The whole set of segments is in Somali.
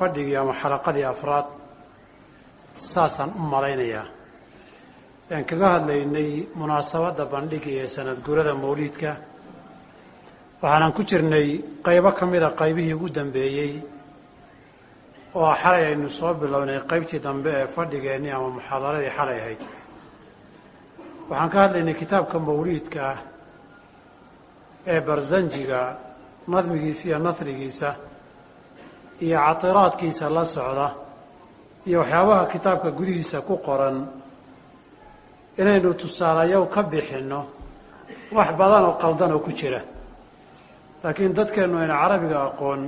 fadhigii ama xalaqadii afraad saasaan u malaynayaa. Aan kaga hadlaynay munaasabadda bandhigi ee sanad guurada mawliidka waxaanan ku jirnay qaybo ka mida qaybihii ugu dambeeyey oo xalay aynu soo bilownay qaybtii dambe ee fadhigeennii ama muxaadaradii xalay ahayd. Waxaan ka hadlaynay kitaabka mawliidka ah ee barsanjiga nadmigiisa iyo nasrigiisa iyo catiraadkiisa la socda iyo waxyaabaha kitaabka gudihiisa ku qoran inaynu tusaalayow ka bixinno wax badan oo qaldan oo ku jira. Laakiin dadkeennu ayna carabiga aqoon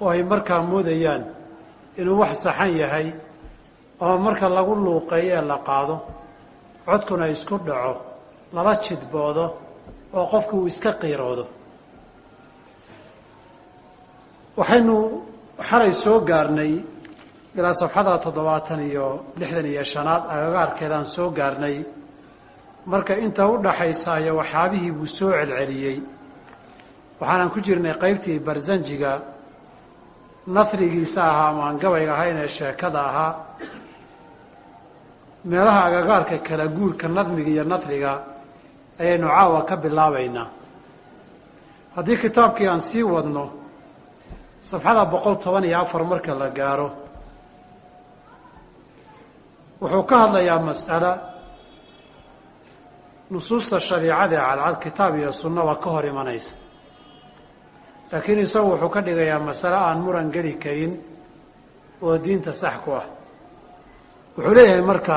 oo ay markaa moodayaan inuu wax saxan yahay ama marka lagu luuqeeyo ee la qaado codkuna isku dhaco lala jidboodo oo qofku uu iska qiiroodo waxaynu xalay soo gaarnay ilaa safxada toddobaatan iyo lixdan iyo shanaad agagaarkeedaan soo gaarnay. Marka inta u dhaxaysaayo waxyaabihii buu soo celceliyey. Waxaanan ku jirnay qaybtii barsanjiga nasrigiisa ahaa ama aan gabayga ahayn ee sheekada ahaa. Meelaha agagaarka kala guurka nadmiga iyo nasriga ayaynu caawa ka bilaabaynaa. Haddii kitaabkii aan sii wadno safxada boqol toban iyo afar marka la gaaro wuxuu ka hadlayaa mas'alo nusuusta shariicada ee cadcad kitaab iyo sunnaba ka hor imanaysa. Laakiin isagu wuxuu ka dhigayaa masale aan muran geli karin oo diinta sax ku ah. Wuxuu leeyahay marka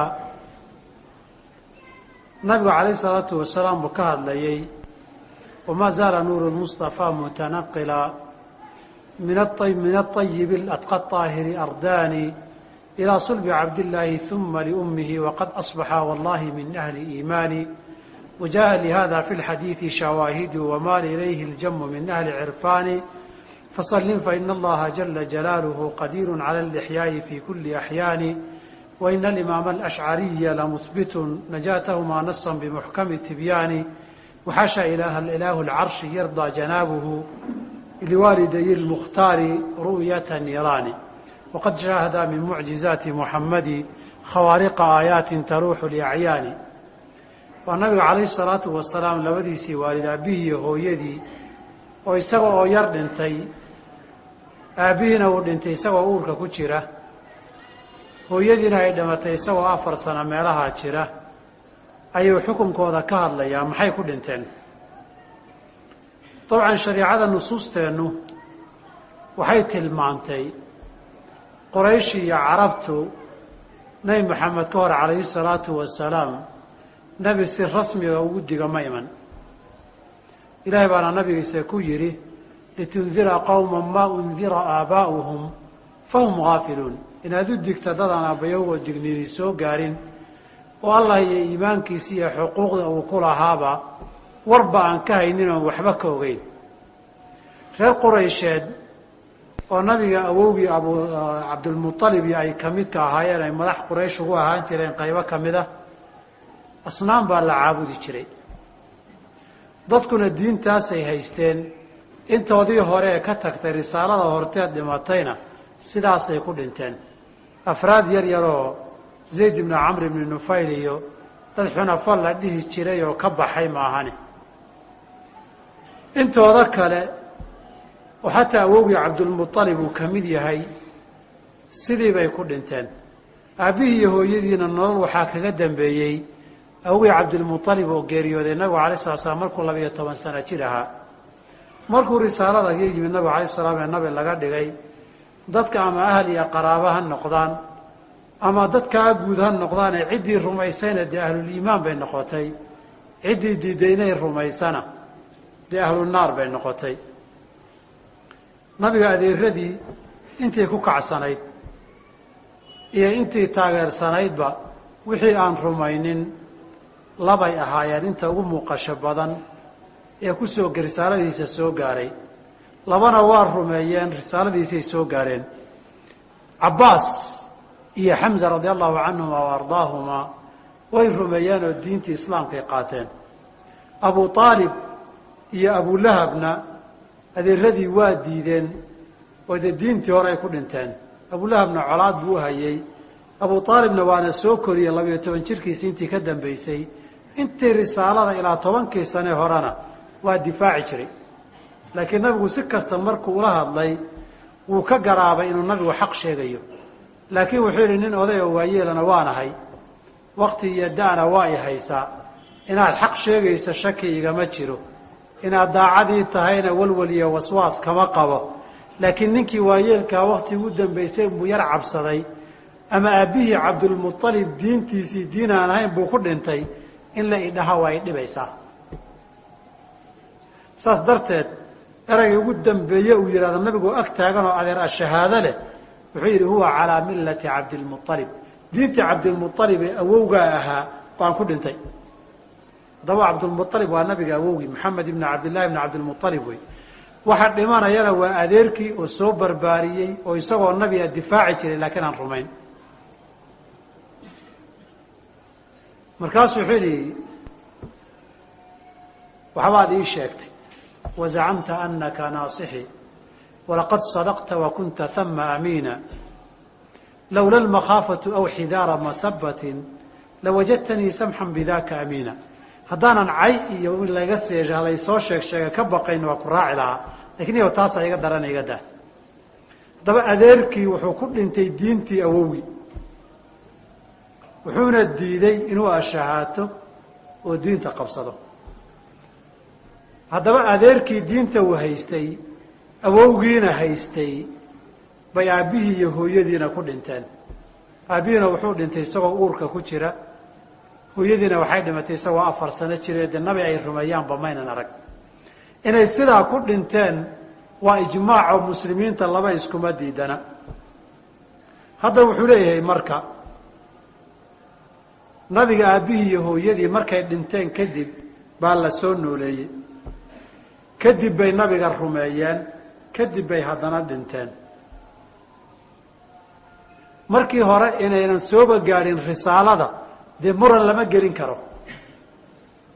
nabigu calayh isalaatu wasalaam buu ka hadlayey wamaa zaala nuuru lmustafaa mutanaqila min ayibi adqa aahiri ardaani ilaa sulbi cabdillaahi uma liummihi waqad asbaxa wallahi min ahli iimaani wajaءa lihada fi lxadiidi shawaahidu wamaal ilayhi ljamu min ahli cirfaani fasallim faina allaha jala jalaaluhu qadiirun cala alixyaa'i fi kuli axyaani waina alimaama alashcariya lamuhbitun najaatahumaa nasan bimuxkami tibyaani waxasha ilaaha ilaahu lcarshi yardaa janaabuhu liwaaliday الmkhtaari ru'yaة niiraani wqad shaahada min mucjizaati muxamadi khawaariqa aayaatin taruuxu liacyaani waa nabiga calayhi salaatu wasalaam labadiisii waalid aabbihii iyo hooyadii oo isaga oo yar dhintay aabbihiina uu dhintay isagoo uurka ku jira hooyadiina ay dhimatay isagoo afar sano meelahaa jira ayuu xukunkooda ka hadlayaa maxay ku dhinteen dabcan shariicada nusuusteennu waxay tilmaantay qoraysh iyo carabtu nebi maxamed ka hor calayhi salaatu wasalaam nebi si rasmiga ugu diga ma iman. Ilaahay baana nabigiisa ku yidhi litundira qowma maa undira aabaa'uhum fahum gaafiluun inaad u digta dadaan aabbayagoo digniini soo gaarin oo allah iyo iimaankiisa iyo xuquuqda uu ku lahaaba warba aan ka haynin oon waxba ka ogeyn. Reer quraysheed oo nabiga awowgii abu cabdulmualib iyo ay ka midka ahaayeen ay madax quraysh ugu ahaan jireen qaybo ka mid a asnaam baa la caabudi jiray. Dadkuna diintaasay haysteen. Intoodii hore ee ka tagtay risaalada horteed dhimatayna sidaasay ku dhinteen. Afraad yar yaroo zayd ibnu camr ibni nufayl iyo dad xunafo la dhihi jiray oo ka baxay maahane intooda kale oo xataa awowgii cabdulmualib uu ka mid yahay sidii bay ku dhinteen. Aabbihii iyo hooyadiina nolol waxaa kaga dambeeyey awogii cabdilmualib oo geeriyooday nabigu alay sala slam markuu labiiyo toban sano jir ahaa. Markuu risaalada ga yimid nabigu alay salaam ee nabi laga dhigay dadka ama ahal iyo qaraabo ha noqdaan ama dadkaa guud ha noqdaan ee ciddii rumaysayna dee ahluliimaan bay noqotay ciddii diidaynay rumaysana dee ahlunaar bay noqotay. Nabiga adeeradii intii ku kacsanayd iyo intii taageersanaydba wixii aan rumaynin labay ahaayeen inta ugu muuqasho badan ee ku soo risaaladiisa soo gaaray. Labana waa rumeeyeen risaaladiisay soo gaareen. Cabbaas iyo xamza radia allahu canhuma wa ardaahumaa way rumeeyeen oo diintii islaamkay qaateen. Abu aalib iyo abulahabna adeeradii waa diideen oo dee diintii hore ay ku dhinteen. Abulahabna colaad buu hayey abu aalibna waana soo koriyey labiyo toban jirkiisi intii ka dambeysay. Intii risaalada ilaa tobankii sane horena waa difaaci jiray. Laakiin nabigu si kasta markuu ula hadlay wuu ka garaabay inuu nabigu xaq sheegayo. Laakiin wuxuu yidhi nin oday oo waayeelana waanahay wakti iyo da'na waa i haysaa inaad xaq sheegaysa shaki igama jiro inaad daacadii tahayna walwal iyo waswaas kama qabo. Laakiin ninkii waayeelkaa wakti ugu dambaysay buu yar cabsaday. Ama aabbihii cabdulmualib diintiisii diin aan ahayn buu ku dhintay. In la idhaha waa idhibaysaa saas darteed erayga ugu dambeeye uu yidhahdo nabigoo ag taagan oo adeer ashahaado leh. Wuxuu yidhi huwa calaa millati cabdilmualib diintii cabdilmualib ee awowgaa ahaa baan ku dhintay haddaba cabdulmualib waa nabiga awowgii maxamed ibni cabdillahi ibni cabdilmualib wey. Waxa dhimanayana waa adeerkii oo soo barbaariyey oo isagoo nabiga difaaci jiray laakiin aan rumayn. Markaasuu wuxuu yidhi waxbaad ii sheegtay. Wazacamta anaka naasixi walaqad sadaqta wakunta hama amiina. Lowla lmakhaafatu aw xidaara masabatin lawajadtanii samxan bidaka amiina haddaanan cay iyo in laga laysoo sheeg sheega ka baqayn waa ku raaci lahaa. Lakin iyo taasaa iga daran iga dah haddaba adeerkii wuxuu ku dhintay diintii awowgii wuxuuna diiday inuu ashahaato oo diinta qabsado. Haddaba adeerkii diinta uu haystay awowgiina haystay bay aabbihii iyo hooyadiina ku dhinteen. Aabbihiina wuxuu dhintay isagoo uurka ku jira hooyadiina waxay dhimatay isagoo afar sano jiree dee nabi ay rumeeyaanba maynan arag. Inay sidaa ku dhinteen waa ijmaaco muslimiinta laba iskuma diidana. Hadda wuxuu leeyahay marka nabiga aabbihii iyo hooyadii markay dhinteen kadib baa la soo nooleeyey. Kadib bay nabiga rumeeyeen kadib bay haddana dhinteen. Markii hore inaynan sooba gaadhin risaalada dee muran lama gelin karo.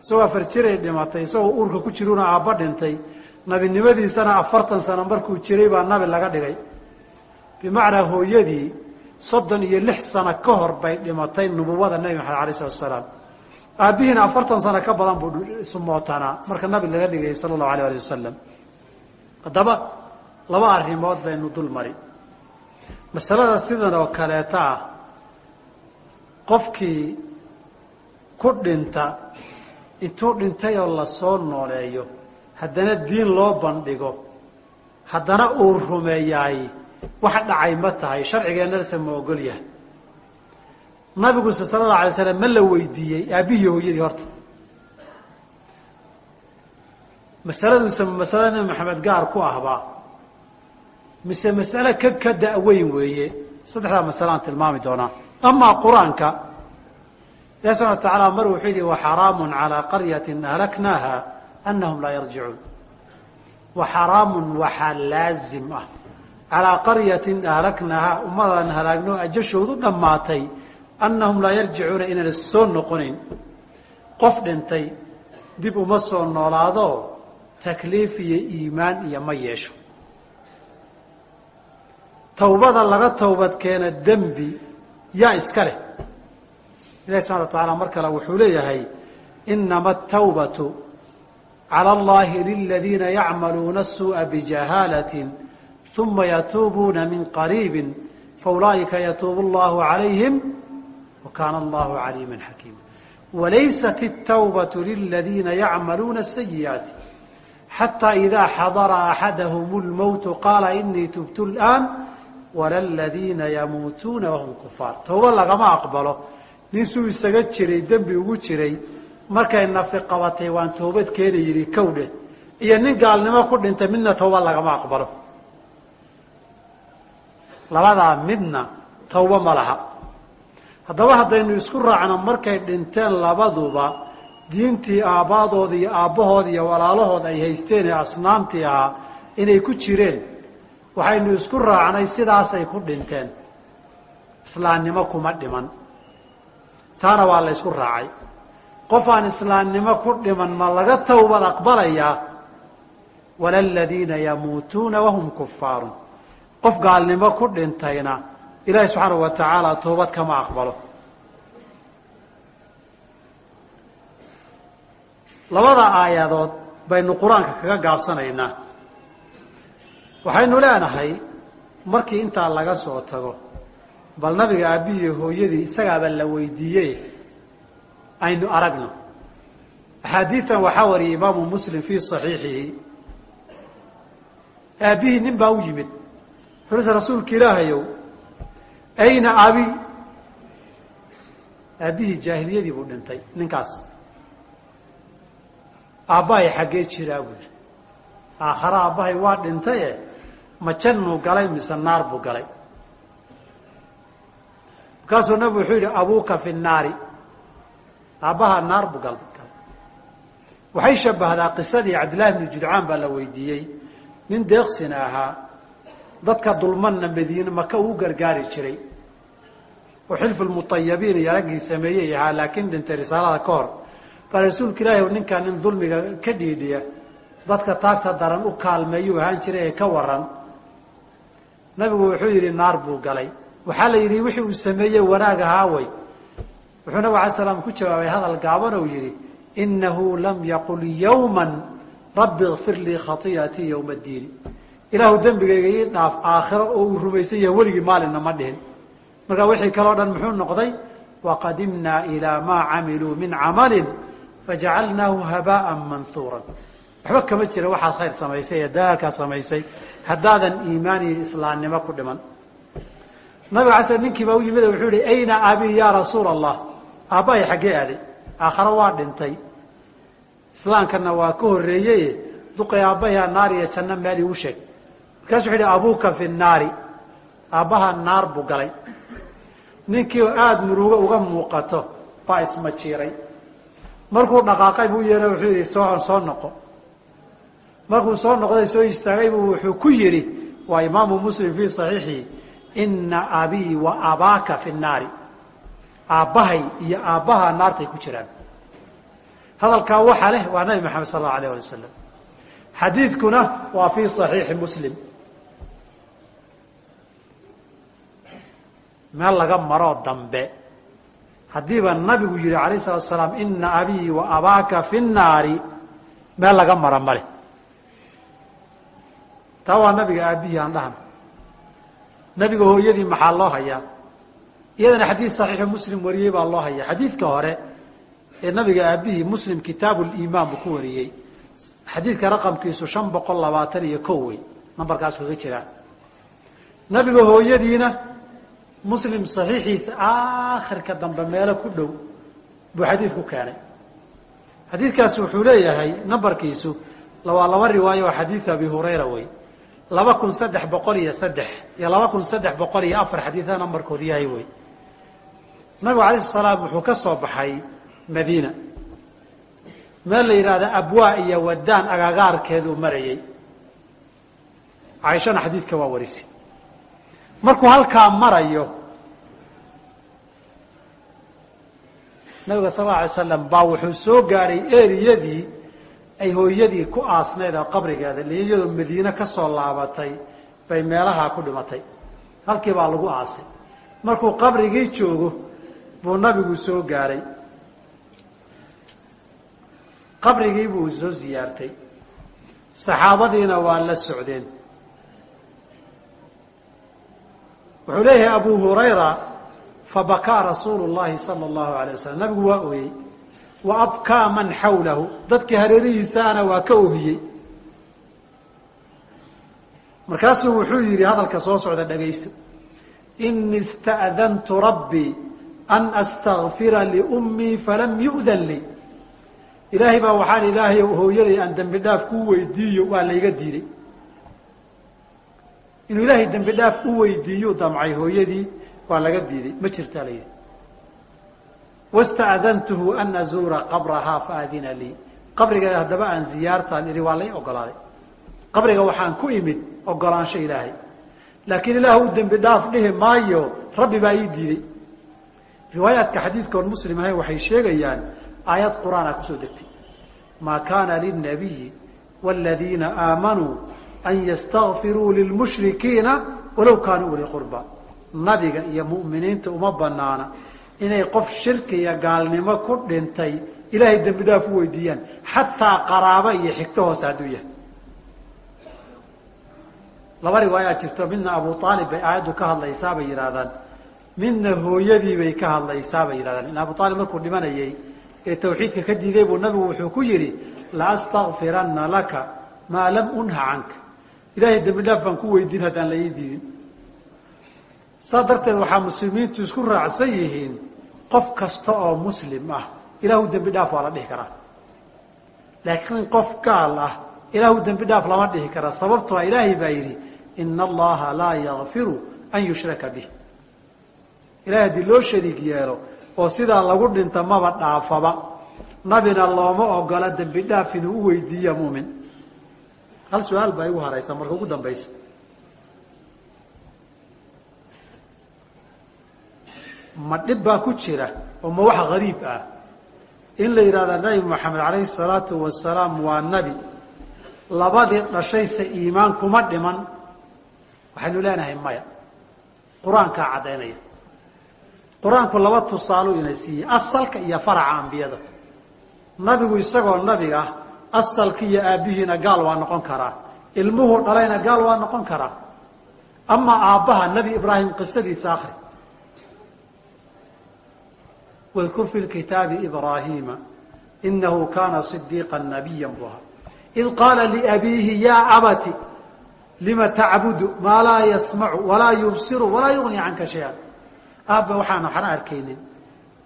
Isagoo afar jiray dhimatay isagoo uurka ku jiruna aabba dhintay nabinimadiisana afartan sano markuu jiray baa nabi laga dhigay. Bimacnaa hooyadii soddon iyo lix sano ka hor bay dhimatay nubuwada nebi maxamed alay salatu asalaam aabbihiina afartan sano ka badan buu sumootanaa marka nabi laga dhigayay sala allahu alayh alih wasalam haddaba laba arrimood baynu dul mari. Masalada sidan oo kaleeta ah qofkii ku dhinta intuu dhintay oo la soo nooleeyo haddana diin loo bandhigo haddana uu rumeeyaay wax dhacay ma tahay. Sharcigeennase ma ogol yahay. Nabiguse sala allahu alay slam ma la weydiiyey aabbihii hooyadii horta. Masaladuuse masale nebi maxamed gaar ku ahbaa mise masale ka ka da-weyn weeye saddexdaa masale aan tilmaami doonaa amaa qur'aanka ilahi subxana wa tacaala mar wuxuu yihi waxaraamu calaa qaryatin ahlaknaaha anahum laa yarjicuun. Waxaraamun waxaa laazim ah. Calaa qaryatin ahlaknaaha ummadaan halaagno ajashoodu dhammaatay annahum laa yarjicuuna inaan soo noqonayn. Qof dhintay dib uma soo noolaado takliif iyo iimaan iyo ma yeesho. Tawbada laga tawbad keena dembi yaa iska leh ilahi subxana wa tacaala mar kale wuxuu leeyahay inama atawbatu cala allahi liladiina yacmaluuna asuuءa bijahaalaة uma yatuubuuna min qariibi faulaa'ika yatuubu allahu calayhim wa kaana allahu caliima xakiima walaysat الtawbaة liladiina yacmaluuna الsayi'aati xatى ida xadara axadahm اlmowtu qaala inii tubtu اlآn wala ladiina yamuutuuna wahum kufaar tawba lagama aqbalo. Nin suu isaga jiray dembi ugu jiray markay nafi qabatay waan toobad keena yidhi kowdhe. Iyo nin gaalnimo ku dhintay midna tawba lagama aqbalo. Labadaa midna tawba ma laha. Haddaba haddaynu isku raacno markay dhinteen labaduba diintii aabbaadooda iyo aabbahood iyo walaalahood ay haysteen ee asnaamtii ahaa inay ku jireen waxaynu isku raacnay sidaasay ku dhinteen. Islaamnimo kuma dhiman. Taana waa la ysku raacay. Qof aan islaamnimo ku dhiman ma laga tawbad aqbalayaa? Wala ladiina yamuutuuna wahum kufaaru qof gaalnimo ku dhintayna ilaahi subxaanahu wa tacaala toobad kama aqbalo. Labada aayadood baynu qur'aanka kaga gaabsanaynaa waxaynu leenahay markii intaa laga soo tago bal nabiga aabbihii hooyadii isagaaba la weydiiyey aynu aragno. Axaadiidan waxaa wariyay imaamu muslim fii saxiixihi. Aabbihii nin baa u yimid wuxuuse rasuulka ilaahayow ayna abi? Aabbihii jaahiliyadii buu dhintay ninkaas. Aabbahay xaggee jiraa buu yidhi. Aakhare aabbahay waa dhintaye ma jannuu galay mise naar buu galay? Markaasuu nabigu wuxuu yidhi abuuka fi nnaari aabbaha naar buu gal waxay shabbahdaa qisadii cabdillahi bnu judcaan baa la weydiiyey nin deeqsina ahaa dadka dulmanna madiine maka uu gargaari jiray. Oo xilfu lmutayabiin iyo raggii sameeyey ahaa laakiin dhintay risaalada ka hor. Baa rasuulka ilaahi ninkaa nin dulmiga ka dhiidhiya dadka taagta daran u kaalmeeyuu ahaan jiray ee ka waran nabigu wuxuu yidhi naar buu galay. Waxaa la yidhi wixii uu sameeyey wanaag ahaaway. Wuxuu nabig alay slam ku jawaabay hadal gaaban ou yidhi inahu lam yaqul yawma rabbi ikfir lii khatii'atii yowma addiini ilaahu dembigayga ii dhaaf aakhiro oo uu rumaysan yahay weligii maalinna ma dhihin. Marka wixii kaleo dhan muxuu noqday waqadimnaa ilaa maa camiluu min camalin fajacalnaahu habaa'an manhuuran waxba kama jira waxaad khayr samaysay ee dagaalkaa samaysay haddaadan iimaan iyo islaamnimo ku dhiman. Nabiga ala sl ninkii baa u yimid wuxuu yihi ayna abi ya rasuula allah aabbahay xaggee aaday aakhare waa dhintay. Islaamkana waa ka horreeyey duqay aabbahaa naar iyo janno meel igu sheeg. Markaasu wuxu yihi abuuka fi nnaari aabbaha naar buu galay. Ninkii oo aada murugo uga muuqato baa ismajiiray markuu dhaqaaqay buu yeeha wuxuu yidhi soo soo noqo markuu soo noqday soo istaagay buu wuxuu ku yidhi waa imaamu muslim fii saxiixihi ina abii wa abaaka fi nnaari. Aabbahay iyo aabbaha naartay ku jiraan. Hadalkaa waxa leh waa nabi maxamed sal allau alayh alay wasalam xadiidkuna waa fii saxiixi muslim. Meel laga maroo dambe. Haddiiba nabigu yihi alayh salatu asalaam ina abii wa abaaka fi nnaari meel laga mara male taa waa nabiga aabihii aan dhahna nabiga hooyadii maxaa loo hayaa? Iyadana xadiid saxiixu muslim wariyey baa loo hayaa. Xadiidka hore ee nabiga aabihii muslim kitaabu limaan buu ku wariyey. Xadiidka raqamkiisu shan boqol labaatan iyo ko wey. Nambarkaas kaga jiraa nabiga hooyadiina muslim saxiixiisa aakhirka dambe meelo ku dhow buu xadiidku keenay. Xadiidkaasi wuxuu leeyahay nambarkiisu waa laba riwaayo oo xadiid abi hurayra wey laba kun saddex boqol iyo saddex iyo laba kun saddex boqol iyo afar xadiida nambarkood yahay wey nabigu alayh sla salaam wuxuu ka soo baxay madiina. Meel la yidhaahda abwaa iyo wadaan agagaarkeeduu marayey caaishana xadiidka waa warisay markuu halkaa marayo nabiga sal la alay slam baa wuxuu soo gaadhay eriyadii ay hooyadii ku aasnayd oo qabrigeeda iyadoo madiine ka soo laabatay bay meelahaa ku dhimatay halkii baa lagu aasay. Markuu qabrigii joogo buu nabigu soo gaadhay qabrigii buu soo ziyaartay. Saxaabadiina waa la socdeen. Wuxuu leeyahay abu hurayra fabakaa rasuulu llahi sala allahu alay wasalam nabigu waa ooyey wa abkaa man xawlahu dadkii hareerihiisaana waa ka ohiyey markaasuu wuxuu yidhi hadalka soo socda dhagaysto ini ista'dantu rabbii an astakfira liummii falam yu'dan lii ilaahay baa waxaan ilaahay hooyaday aan dembi dhaaf ku weydiiyo waa layga diiday. Inuu ilaahay dembi dhaaf u weydiiyu damcay hooyadii waa laga diiday. Ma jirtaa la yidhi wasta'dantuhu an azuura qabrahaa faadina lii qabrigeeda haddaba aan ziyaartaan idhi waa lay ogolaaday qabriga waxaan ku imid ogolaansho ilaahay laakiin ilaah u dembi dhaaf dhihi maayo rabbi baa ii diiday riwaayaadka xadiidkoon muslim ahayn waxay sheegayaan aayad qur'aan ku soo degtay maa kaana lilnabiyi wاladiina aamanuu an ystakfiruu lilmushrikiina walow kaanuu uli qurba nabiga iyo mu'miniinta uma banaana inay qof shirki iyo gaalnimo ku dhintay ilaahay dembi dhaaf u weydiiyaan xataa qaraabo iyo xigto hoose hadduu yahay. Laba riwaayaa jirto midna abu aalib bay aayaddu ka hadlaysaa bay yidhahdaan midna hooyadii bay ka hadlaysaa bay yidhahdaan in abu aalib markuu dhimanayey ee tawxiidka ka diiday buu nabigu wuxuu ku yidhi la astakfiranna laka maa lam unha canka. Ilaahay dembi dhaaf baan ku weydiin haddaan la ii diidin. Saa darteed waxaa muslimiintu isku raacsan yihiin qof kasta oo muslim ah ilaahu dembi dhaaf waa la dhihi karaa. Laakiin qof gaal ah ilaahu dembi dhaaf lama dhihi karaa. Sababtoo ilaahay baa yidhi ina allaha laa yakfiru an yushraka bih ilahay haddii loo shariig yeelo oo sidaa lagu dhinta maba dhaafaba nabina looma ogola dembi dhaaf inuu u weydiiya mumin hal su'aal baa igu haraysa marka ugu dambaysa ma dhib baa ku jira oo ma wax gariib ah. In la yidhahda nabi moxamed alayhi salaatu wasalaam waa nebi labadii dhashayse iimaan kuma dhiman. Waxaynu leenahay maya. Qur'aankaa caddaynaya qur'aanku laba tusaalu ina siiyey. Asalka iyo faraca ambiyada. Nabigu isagoo nabiga ah asalki iyo aabbihiina gaal waa noqon karaa. Ilmuhu dhalayna gaal waa noqon karaa. Amaa aabbaha nebi ibraahim qisadiisa akri wadkur fi kitaabi ibraahiima inahu kaana صidiiqa nabiya bu ahaa id qaala liabiihi ya abati lima tacbudu? Maa laa yasmacu walaa yubsiru walaa yugni canka shaya aabba waxaan waxna arkaynin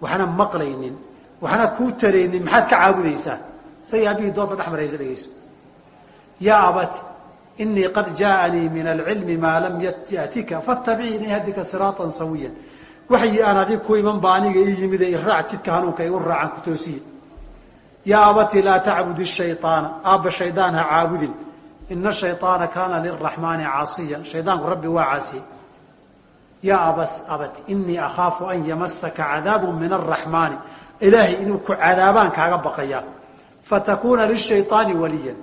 waxna maqlaynin waxna kuu taraynin maxaad ka caabudaysaa? Say aabihii doonta dhex maraysa dhegeyso ya abati inii qad jaaanii min alcilmi maa lam yatika fatabicnii hadika siraaa sawiya waxyi aan adig ku iman ba aniga ii yimid ee iraac jidka hanuunka igu raacaan ku toosiye yaa abati laa tacbudi shayaana aabba shaydaan ha caabudin. Ina shayaana kaana liraxmaani caasiyan. Shaydaanku rabbi waa caasiyey. Yaa abas abati inii akhaafu an yamasaka cadaabu min araxmaani ilaahay inuu ku cadaabaan kaaga baqayaa fatakuuna lishayaani waliyan.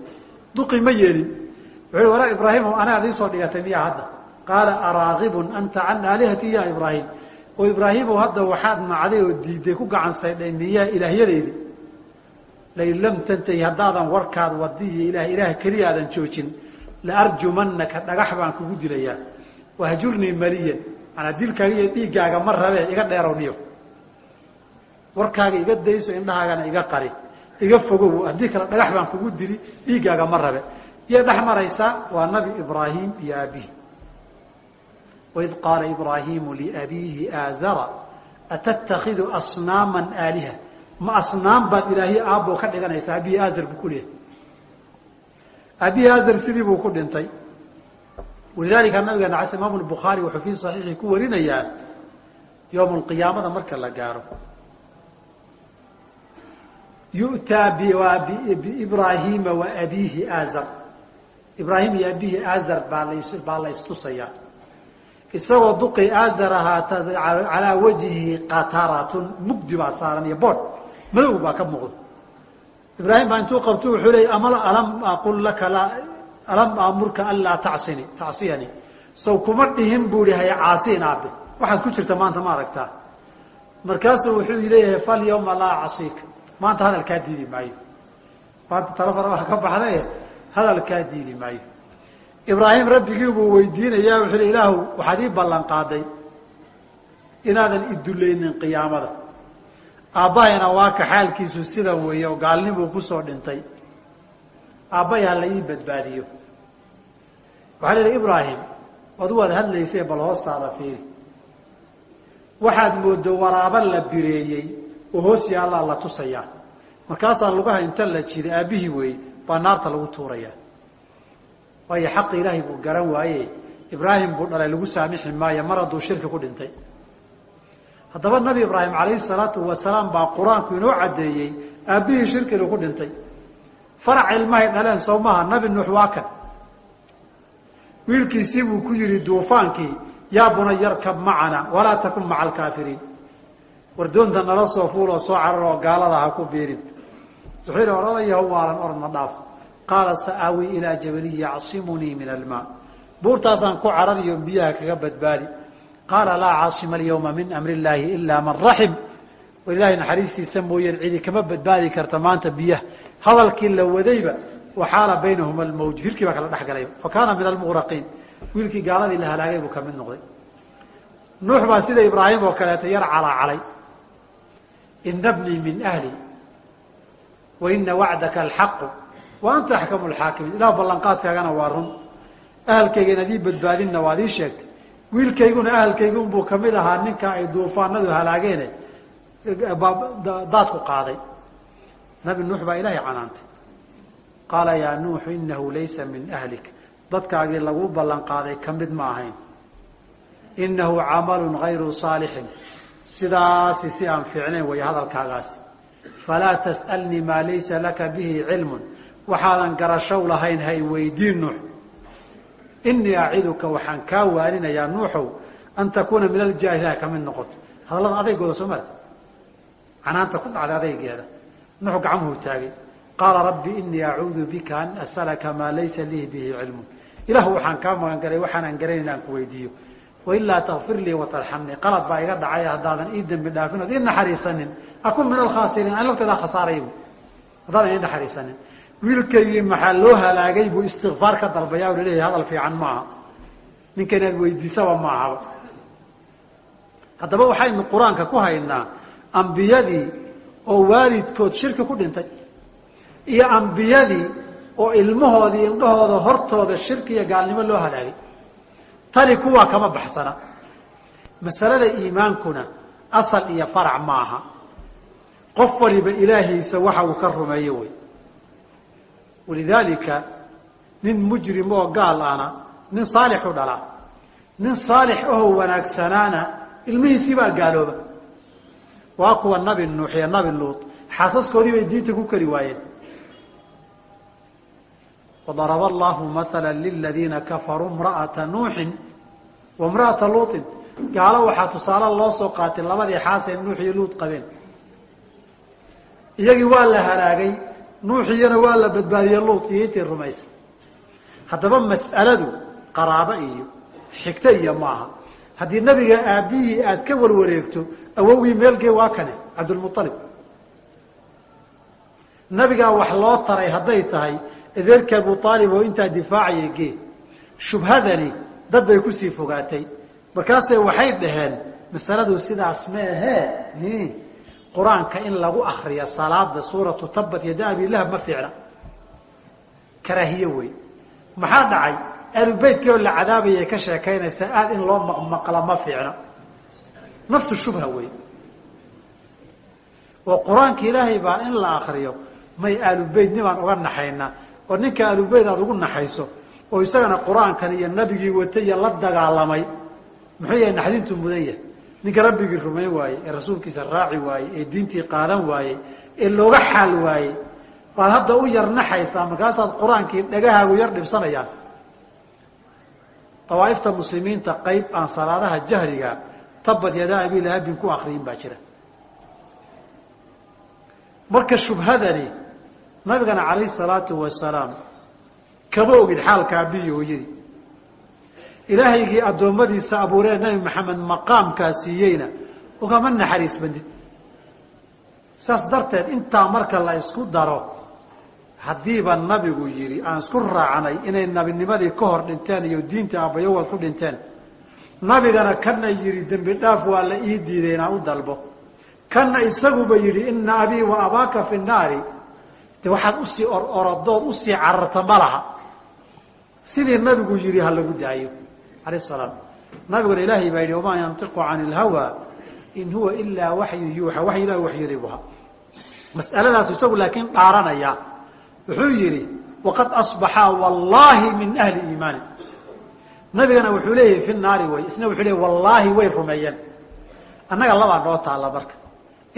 Duqi ma yeelin. Wuxuu wala ibraahim anaa idin soo dhigatay miya hadda? Qaala araagibun anta can aalihati ya ibraahim oo ibraahimow hadda waxaad nacday oo diiday ku gacan saydhay miyaa ilaahyadaydi lain lam tantahi haddaadan warkaad wadi iyo ilah ilaah keliya aadan joojin laarjumanaka dhagax baan kugu dilayaa. Wahjurnii maliyan manaa dilkaaga iyo dhiiggaaga ma rabee iga dheerow niyo warkaaga iga dayso indhahaagana iga qari. Iga fogow haddii kale dhagax baan kugu dili dhiiggaaga ma rabe yay dhex maraysaa waa nabi ibraahim iyo aabihi waid qaala ibraahimu liabiihi aazara atattakidu asnaama aaliha ma asnaam baad ilaahiy aabbo ka dhiganaysaa aabihii aazar buu ku leehay aabihii aazar sidii buu ku dhintay walidalika nabigeena cas imaam bukhaari wuxuu fii saxiixi ku warinayaa yowma alqiyaamada marka la gaaro yu'taa biibraahiima wa abiihi aazar ibraahim iyo abihi aazar baa baa la istusayaa isagoo duqi aazar ahaa calaa wajhihi qataratun mugdi baa saaran iyo bood madow baa ka muuqda. Ibraahim baa intuu qabto wuxuu leey ama alam aqul laka alam aamurka anlaa tasini tacsiyani. Sow kuma dhihin buu ihi hay caasiin aabe. Waxaad ku jirta maanta ma aragtaa. Markaasuu wuxuu leeyahay falyawma laa casiika maanta hadalkaa diidi maayo. Maanta talefon waa ka baxdae hadalkaa diidi maayo ibraahim rabbigii buu weydiinayaa wuxuu le ilaahu waxaad ii ballan qaaday inaadan idullaynin qiyaamada. Aabbahayna waa ka xaalkiisu sida weeye oo gaalnibuu ku soo dhintay. Aabbahay ha la ii badbaadiyo. Waxaa la ihi ibraahim adu waad hadlaysee bal hoostaada fiiri. Waxaad moodo waraaba la bireeyey oo hoos yaallaa la tusayaa. Markaasaa lugaha inta la jiray aabbihii weeye baa naarta lagu tuurayaa waayo xaqi ilaahay buu garan waaye ibraahim buu dhalay lagu saamixi maayo mar hadduu shirki ku dhintay. Haddaba nabi ibraahim calayhi salaatu wasalaam baa qur'aanku inoo caddeeyey aabbihii shirki ku dhintay. Farac ilmahay dhaleen soo nabi nuux waa kan. Wiilkiisii buu ku yihi duufaankii yaa bunay yarkab macana walaa takun maca alkaafiriin wardoonta nala soo fuul oo soo carar oo gaalada ha ku biirin. Wuxuu yihi orodaya waalan orodna dhaaf qaala sa'aawi ilaa jabaliyi yacsimunii min almaa. Buurtaasaan ku carariyo biyaha kaga badbaadi. Qaala laa caasima alyawma min amri illaahi ilaa man raxim. Ilaahay naxariistiisa mooyeen cidi kama badbaadi karta maanta biyaha hadalkii la wadayba waxaala baynahuma almawj. Hirkii baa kala dhex galay. Fa kaana min almuqraqiin wiilkii gaaladii la halaagay buu ka mid noqday. Nuux baa sida ibraahim oo kaleeta yar calaacalay ina min ahli wa ina wacdaka alxaqu wa anta axkamu lxaakimiin ilah ballanqaadkaagana waa run ahalkaygan adii badbaadinna waad ii sheegtay wiilkayguna ahalkaygunbuu ka mid ahaa ninka ay duufaanadu halaageene daadku qaaday nabi nuux baa ilaahay canaantay qaala yaa nuuxu inahu laysa min ahlik dadkaagii lagu ballan qaaday ka mid ma ahayn inahu camalun gayru saalixin sidaasi si aan fiicnayn way hadalkaagaasi falaa tas'alnii maa laysa laka bihi cilmun waxaadan garashow lahayn hay weydiin nuux. Inii aciduka waxaan kaa waaninayaa nuuxow an takuuna min aljaahiliina ka mid noqoto hadallada adeygooda soo marta canaanta ku dhacday adaygeeda nuux gacmuhu taagay. Qaala rabbi inii acuudu bika an asalaka maa laysa lii bihi cilmun. Ilahu waxaan kaa magan galay waxaanaan garanayn aan ku weydiiyo. Wailaa takfir lii watarxamnii qalad baa iga dhacay haddaadan ii dembi dhaafin ood ii naxariisanin. Akun min alkhaasiriin an lafteedaa khasaaraya bu haddaadan ii naxariisanin wiilkaygii maxaa loo halaagay buu istikfaar ka dalbaya o la leeyahay hadal fiican maaha. Ninka inaad weydiisaba ma ahaba haddaba waxaynu qur'aanka ku haynaa ambiyadii oo waalidkood shirki ku dhintay iyo ambiyadii oo ilmahoodii indhahooda hortooda shirki iyo gaalnimo loo halaagay. Tani kuwaa kama baxsana. Masalada iimaankuna asal iyo farac maaha. Qof waliba ilaahiisa waxa uu ka rumeeyo wey walidaalika nin mujrim oo gaal ana nin saalixu dhalaa nin saalix ahoo wanaagsanaana ilmihiisii baa gaalooba. Waa kuwa nabi nuux iyo nabi luut xaasaskoodii bay diinta ku kari waayeen. Wadaraba allahu maala liladiina kafaruu imra'ata nuuxin wa imra'ata luutin. Gaalo waxaa tusaale loo soo qaatay labadii xaasee nuux iyo luut qabeen. Iyagii waa la halaagay nuuxiyana waa la badbaadiyey luut iyo intii rumaysa. Haddaba mas'aladu qaraabo iyo xigto iyo maaha. Haddii nabiga aabbihii aad ka warwareegto awowgii meelgee waa kane cabdulmualib nabigaa wax loo taray hadday tahay adeerka abu aalib oo intaa difaacaya gee. Shubhadani dad bay ku sii fogaatay. Markaasay waxay dhaheen masaladu sidaas ma ahee qur'aanka in lagu akriyo salaada suuratu tabat yada abilahab ma fiicna. Karaahiye wey. Maxaa dhacay? Ahlubeytkii oo la cadaabayay ka sheekaynaysaa aada in loo maqmaqla ma fiicna. Nafsu shubha wey. Oo qur'aanka ilaahay baa in la akriyo may aalubeyt nimaan uga naxaynaa oo ninka aalubeyt aada ugu naxayso oo isagana qur'aankan iyo nabigii watay iyo la dagaalamay muxuu yahay naxdintuu mudan yahay ninka rabbigii rumayn waayey ee rasuulkiisa raaci waayey ee diintii qaadan waayey ee looga xaal waayey baad hadda u yar naxaysaa markaasaad qur'aankii dhagahaagu yar dhibsanayaan. Dawaaifta muslimiinta qayb aan salaadaha jahriga tabad yadaa abilahabin ku akriyin baa jira. Marka shubhadani nabigana calayhi salaatu wasalaam kama ogid xaalka abiyi hooyadii ilaahaygii addoommadiisa abuuree nabi maxamed maqaamkaa siiyeyna ugama naxariis bandid. Saas darteed intaa marka la isku daro haddiiba nabigu yidhi aan isku raacnay inay nabinimadii ka hor dhinteen iyo diinta aabbayawood ku dhinteen. Nabigana kana yidhi dembi dhaaf waa la ii diiday inaan u dalbo. Kana isaguba yidhi ina abii wa abaaka fi naari. De waxaad u sii ororodood u sii cararta ma laha. Sidii nabigu yidhi ha lagu daayo alayh salaam nabiguna ilaahay baa yidhi wamaa yantiqu can ilhawa in huwa ilaa waxyu yuuxa wax ilahi waxyooday bu ahaa mas'aladaas isagu laakiin dhaaranaya wuxuu yidhi waqad asbaxaa wallaahi min ahli iimaani nabigana wuxuu leeyahay fi naari way isna wuxuu leeyay wallaahi way rumeeyeen annaga labaa noo taalla marka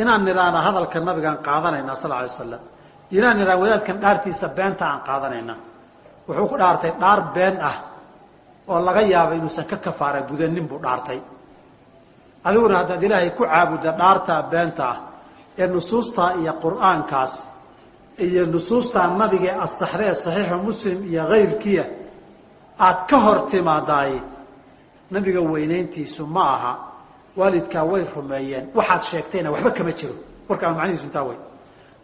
inaan nidhaahna hadalka nabigaan qaadanaynaa sal alay slam inaan nidhahna wadaadkan dhaartiisa beenta aan qaadanaynaa wuxuu ku dhaartay dhaar been ah oo laga yaaba inuusan ka kafaara gudanin buu dhaartay. Adiguna haddaad ilaahay ku caabudda dhaartaa beenta ah ee nusuustaa iyo qur'aankaas iyo nusuustaa nabigae asaxdee saxiixu muslim iyo kayrkiia aad ka hor timaadaay nabiga weynayntiisu ma aha. Waalidkaa way rumeeyeen. Waxaad sheegtayna waxba kama jiro. Warkaan macnihiisu intaa wey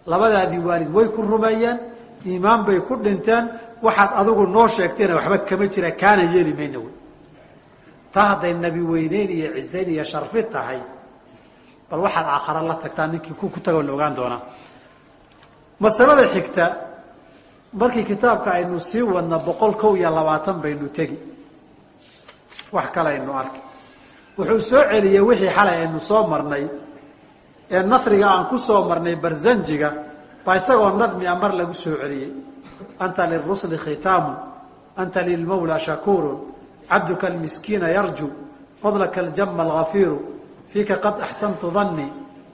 labadaadii waalid way ku rumeeyeen iimaan bay ku dhinteen waxaad adigu noo sheegtayna waxba kama jira kaana yeeli mayna wey. Taa hadday nabi weyneyn iyo cizayn iyo sharfi tahay bal waxaad aakhara la tagtaa ninkii ku tago la ogaan doonaa masalada xigta markii kitaabka aynu sii wadna boqol kow iyo labaatan baynu tegi. Wax kale aynu arki. Wuxuu soo celiyey wixii xalay aynu soo marnay ee nasriga aan ku soo marnay barzanjiga baa isagoo nadmia mar lagu soo celiyey anta lirusli khitaamu anta lilmawla shakuurun cabduka almiskiina yarju fadlaka aljama algafiiru fiika qad axsantu danii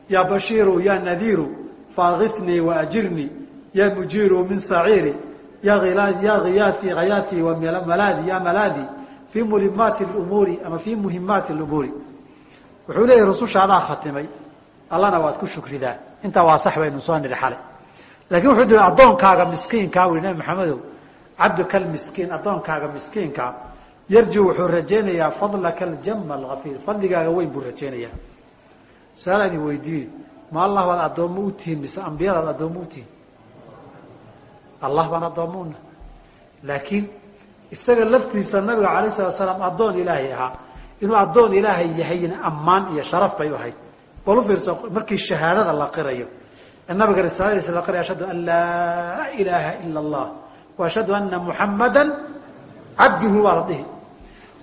ya bashiiru ya nadiiru faagitnii waajirnii ya mujiiru min saciiri ya iyaatii hayaatii wamalaadi ya malaadi fii mulimaati lumuuri ama fii muhimaati lumuuri wuxuu leeyahy rusushaadaa khatimay allana waad ku shukridaa intaa waa sax baynu soo nidhi xalay laakiin wuxuu dii addoonkaaga miskiinkaa ui nabi maxamedow cabduka almiskiin addoonkaaga miskiinkaa yarju wuxuu rajaynayaa fadlaka aljama algafiir fadligaaga weyn buu rajaynayaa. Su'aal idin weydiiye ma allah baad addoommo u tihiin mise ambiyadaad addoommo u tihiin allah baan addoommouna laakiin isaga laftiisa nabiga alayh salatu salaam addoon ilaahay ahaa. Inuu addoon ilaahay yahayna ammaan iyo sharaf bay u ahayd. Bal u fiirso markii shahaadada la qirayo nabiga risaaladiisa la qirayo ashhadu an laa ilaaha ila allah wa ashhadu ana muxamada cabduhu baa la dhihi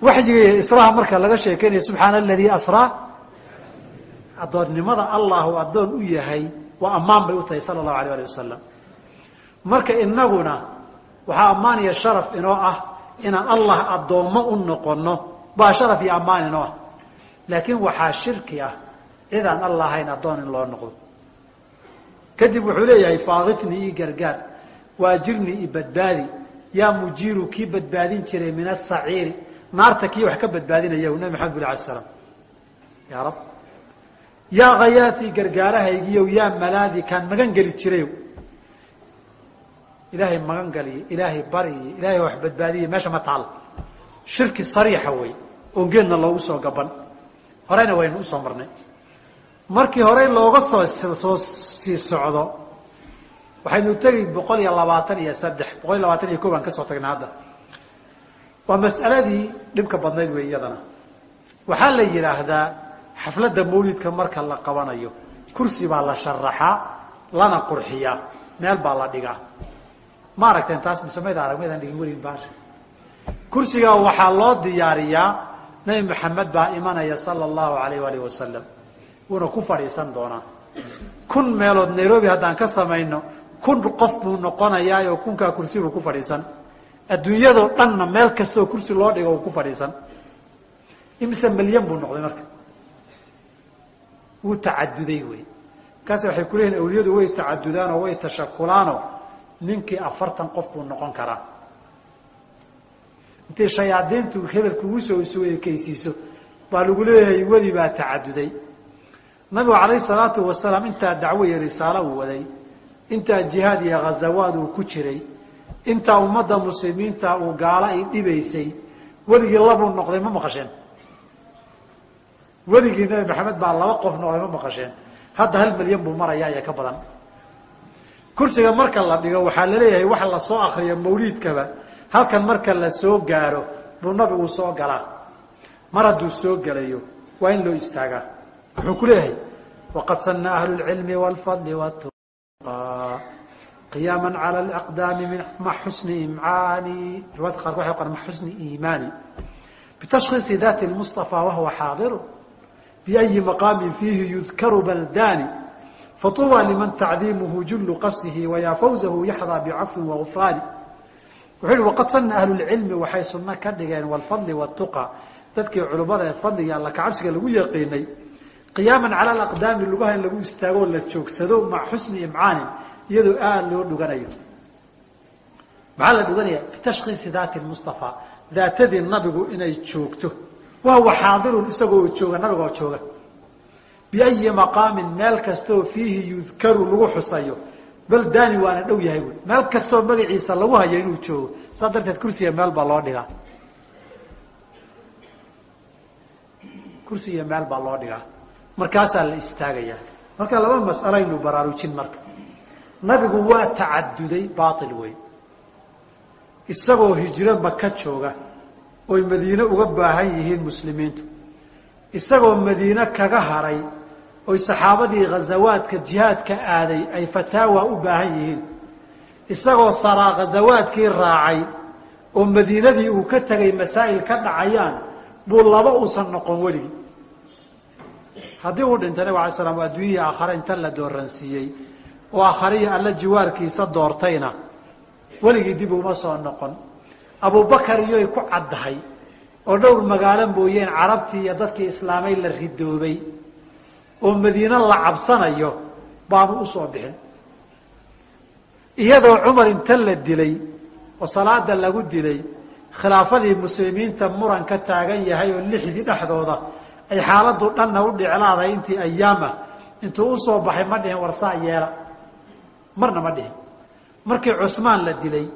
waxyiga israha marka laga sheekeynaya subxaana aladii asraa. Addoonnimada allahu addoon u yahay waa ammaan bay u tahay sala allahu alayh alih wasalam marka inaguna waxaa ammaan iyo sharaf inoo ah inaan allah addoommo u noqono baa sharaf iyo ammaan inoo ah. Laakiin waxaa shirki ah cidaan alla ahayn addoon in loo noqdo kadib wuxuu leeyahay faadifnii ii gargaar waajirnii i badbaadi yaa mujiiru kii badbaadin jiray min asaciiri naarta kii wax ka badbaadinaya nabi maxamed bul alay slam ya rab yaa khayaatii gargaarahaygiiyow yaa malaadi kaan magan geli jirayo ilaahay magan galiyo ilaahay bariyo ilaahay wax badbaadiye meesha ma taalo shirki sariixa wey oon geedna loogu soo gaban horeyna waynu u soo marnay. Markii horey looga soo soo sii socdo. Waxaynu tegi boqol iyo labaatan iyo saddex boqol iyo labaatan iyo ko baan ka soo tagnay hadda. Waa mas'aladii dhibka badnayd wey iyadana. Waxaa la yidhaahdaa xafladda mawlidka marka la qabanayo kursi baa la sharaxaa lana qurxiyaa meel baa la dhigaa. Ma aragteen taas mise mayd arag maydaan dhigin weligin baasha kursigaa waxaa loo diyaariyaa nabi maxamed baa imanaya sala allahu alayh alih wasalam wuuna ku fadhiisan doonaa kun meelood nairobi haddaan ka samayno kun qof buu noqonayaa oo kunkaa kursi buu ku fadhiisan. Adduunyadoo dhanna meel kastaoo kursi loo dhigo uu ku fadhiisan. Imise milyan buu noqday marka? Wuu tacaduday wey markaas waxay ku awliyadu way tacadudaan way tashakulaanoo ninkii afartan qof buu noqon karaa. Intay shayaadiintu hebel kugu soo soo baa lagu leeyahay weli baa tacaduday nabigu calayh salaatu wasalaam intaa dacwo iyo risaalo uu waday. Intaa jihaad iyo ghazawaad uu ku jiray. Intaa ummadda muslimiinta uu gaalo ay dhibaysay. Weligii labuu noqday ma maqasheen. Weligii nabi maxamed baa laba qof noqday ma maqasheen. Hadda hal milyan buu marayaa iyo ka badan. Kursiga marka la dhigo waxaa la leeyahay wax la soo akriyo mawliidkaba. Halkan marka la soo gaaro buu nabigu soo galaa. Mar hadduu soo gelayo waa in loo istaagaa wuxuu ku leeyahay waqad sana ahlu lcilmi wlfadli wtuqa qiyaama cala laqdaami min ma xusni imcaani riwaadka qaarkood waxay oqaan ma xusni iimaani. Bitashkhiisi dati lmustafa wahuwa xaadiru biayi maqaamin fiihi yudkaru baldaani fatuba liman tacdiimuhu jullu qasdihi wayaa fawzahu yaxdaa bicafwin wagufraani wuxuu yihi waqad sana ahlu lcilmi waxay sunno ka dhigeen wlfadli wtuqa dadkii culimmada ee fadliga alla kacabsiga lagu yaqiinay qiyaaman cala alaqdaami lugaha in lagu istaagoo la joogsado maca xusni imcaanin iyadoo aad loo dhuganayo. Maxaa la dhuganaya? Bitashkiisi daati mustafa daatadii nabigu inay joogto. Wa huwa xaadirun isagoo jooga nabigoo jooga. Biayi maqaamin meel kastaoo fiihi yudkaru lagu xusayo. Bal daani waana dhow yahay wy meel kastaoo magaciisa lagu hayo inuu joogo saa darteed kursiga meel baa loo dhigaa. Kursiga meel baa loo dhigaa markaasaa la istaagayaa marka laba mas'alaynu baraarujin marka. Nabigu waa tacaduday baail wey isagoo hijro maka jooga oy madiine uga baahan yihiin muslimiintu. Isagoo madiine kaga haray oy saxaabadii ghazawaadka jihaadka aaday ay fataawa u baahan yihiin. Isagoo saraa ghazawaadkii raacay oo madiinadii uu ka tegay masaa'il ka dhacayaan buu laba uusan noqon weligii haddii uu dhintay nabig alay slam adduunyihii aakhare inta la dooransiiyey oo aakhariyi alla jiwaarkiisa doortayna weligii dib uma soo noqon. Abubakar iyoy ku caddahay oo dhowr magaalo mooyeen carabtii iyo dadkii islaamay la ridoobay oo madiine la cabsanayo baanu u soo bixin. Iyadoo cumar inta la dilay oo salaada lagu dilay khilaafadii muslimiinta muran ka taagan yahay oo lixdii dhexdooda ay xaaladu dhanna u dhiclaaday intii ayaamah intuu u soo baxay ma dhihin warsaa yeela. Marna ma dhihin. Markii cuhmaan la dilay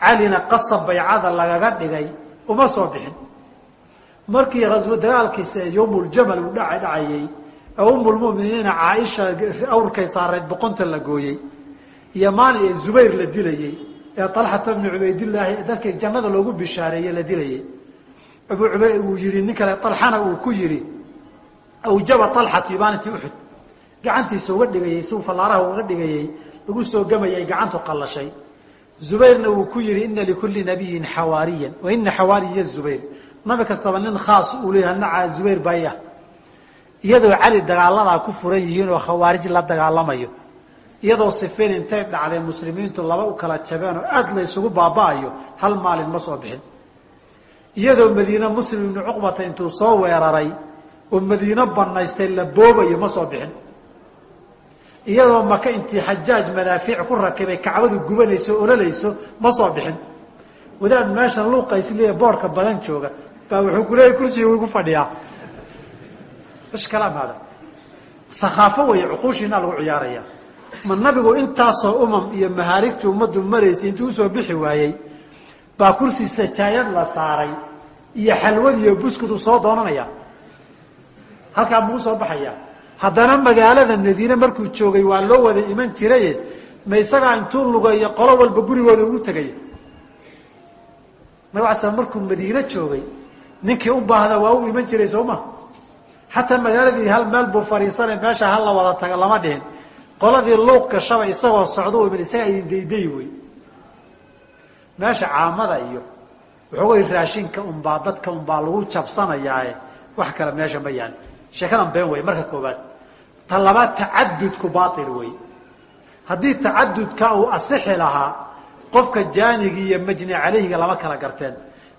calina qasab baycada lagaga dhigay uma soo bixin. Markii aswa dagaalkiisa yowmuljamal uu dhaca dhacayey ee umulmuminiina caaisha awrkay saarayd boqonta la gooyey iyo maani ee zubayr la dilayey ee alxata bni cubaydillaahi dadkii jannada loogu bishaareeye la dilayey abu ubay uu yihi nin kale alxana uu ku yihi awjaba alxati maalintii uxud gacantiisa uga dhigayey si fallaaraha uga dhigayey lagu soo gamayay gacantu qallashay. Zubayrna uu ku yihi ina likulli nabiyin xawaariyan. Wa ina xawaariya zubayr. Nabi kastaba nin khaas uu leeyahay nacaa zubayr baya iyadoo cali dagaaladaa ku furan yihiin oo khawaarij la dagaalamayo iyadoo sifiin intay dhacday muslimiintu laba u kala jabeen oo aad la baaba'ayo hal maalin ma soo bixin iyadoo madiine muslim ibnu cuqbata intuu soo weeraray oo madiino banaystay la boobayo ma soo bixin. Iyadoo maka intii xajaaj madaafiic ku rakibay kacbadu gubanayso ololayso ma soo bixin. Wadaad meeshan luuqaysliya boorka badan jooga. Baa wuxuu ku leeyay kursiga igu fadhiyaa. Ish kalaam hada sakaafo weeye cuquushiinaa lagu ciyaaraya. Ma nabigu intaasoo umam iyo mahaarigtii ummaddu maraysay intuu u soo bixi waayey baa kursi sajaayad la saaray iyo xalwad iyo buskud uu soo doonanaya. Halkaa buu u soo baxaya. Haddana magaalada madiine markuu joogay waa loo wada iman jiraye ma isagaa intuu lugayo qolo walba gurigooda ugu tegaya nabig ala slam markuu madiine joogay ninkii u baahda waa u iman jiray soo ma? Xataa magaaladii hal meel buu fadhiisanay meesha hala wada taga lama dhihin. Qoladii luuq gashaba isagoo socda u iman isagaa idin dayday wey meesha caamada iyo waxoogay raashinka unbaa dadka unbaa lagu jabsanayaae wax kale meesha ma yaal. Sheekadan been wey marka koobaad ta labaad tacadudku baail wey haddii tacadudka uu asixi lahaa qofka jaanigi iyo majni calayhiga lama kala garteen.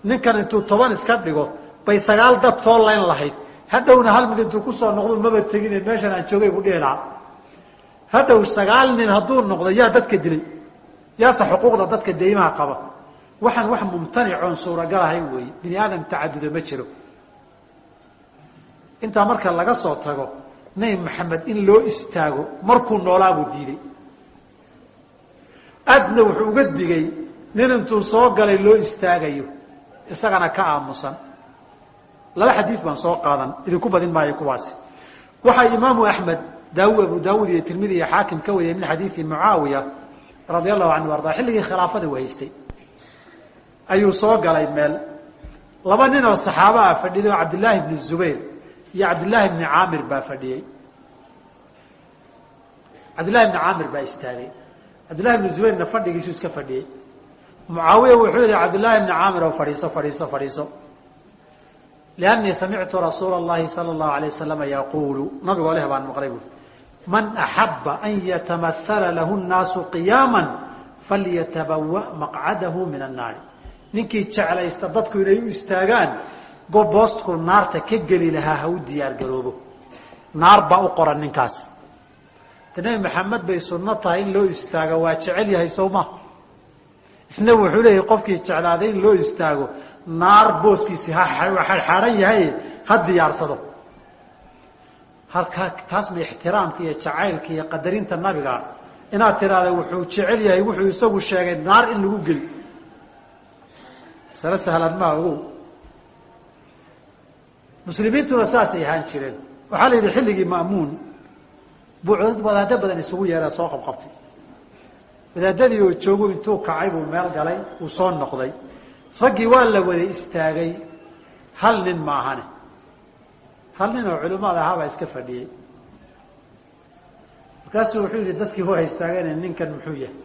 Ninkan intuu toban iska dhigo bay sagaal dad soo layn lahayd. Hadhowna hal mid intuu ku soo noqdo maba tegine meeshan aan joogay buu lahaa. Hadhow sagaal nin hadduu noqdo yaa dadka dilay. Yaase xuquuqda dadka deymaha qaba waxaan wax mumtanicoon suuragal ahayn weeye bini aadam tacaduda ma jiro. Intaa marka laga soo tago nebi maxamed in loo istaago markuu noolaabuu diiday adna wuxuu uga digay nin intuu soo galay loo istaagayo isagana ka aamusan. Laba xadiid baan soo qaadan idinku badin maayo kuwaasi. Waxaa imaamu axmed daaw abu daawud iyo tirmidi iyo xaakim ka wariyay min xadiidi mucaawiya radia allahu canhu arda xilligii khilaafada u haystay ayuu soo galay meel. Laba nin oo saxaaba ah fadhiday oo cabdillaahi bni zubayr iyo cabdillaahi bni caamir baa fadhiyey. Cabdillahi bni caamir baa istaagay. Cabdillahi bni zubayrna fadhigiisu iska fadhiyey. Mucaawiya wuxuu yihi cabdillahi bni caamir oo fadhiiso fadhiiso fadhiiso. Liannii samictu rasuula اllahi sala اllahu alay wasalama yaquulu nabigoo leh baan maqlay buui man axaba an yatamahala lahu nnaasu qiyaama falyatabawa maqcadahu min annaari ninkii jeclaysta dadku inay u istaagaan goboostku naarta ka geli lahaa ha u diyaar garoobo. Naar baa u qoran ninkaas. De nebi maxamed bay sunno tahay in loo istaago waa jecel yahay sowma isna wuxuu leeyahay qofkii jeclaaday in loo istaago naar booskiisi ha xaadhan yahay ha diyaarsado. Halkaa taas ma ixtiraamka iyo jacaylka iyo qadarinta nabiga. Inaad tiraahda wuxuu jecel yahay wuxuu isagu sheegay naar in lagu geli masale sahlan maa ogow muslimiintuna saasay ahaan jireen. Waxaa la yidhi xilligii ma'muun buu wadaaddo badan isugu yeera soo qabqabtay wadaadadii oo joogu intuu kacay buu meel galay uu soo noqday. Raggii waa la wada istaagay. Hal nin maahane hal nin oo culimmada ahaabaa iska fadhiyey. Markaasuu wuxuu yidhi dadkii waa istaageen ninkan muxuu yahay.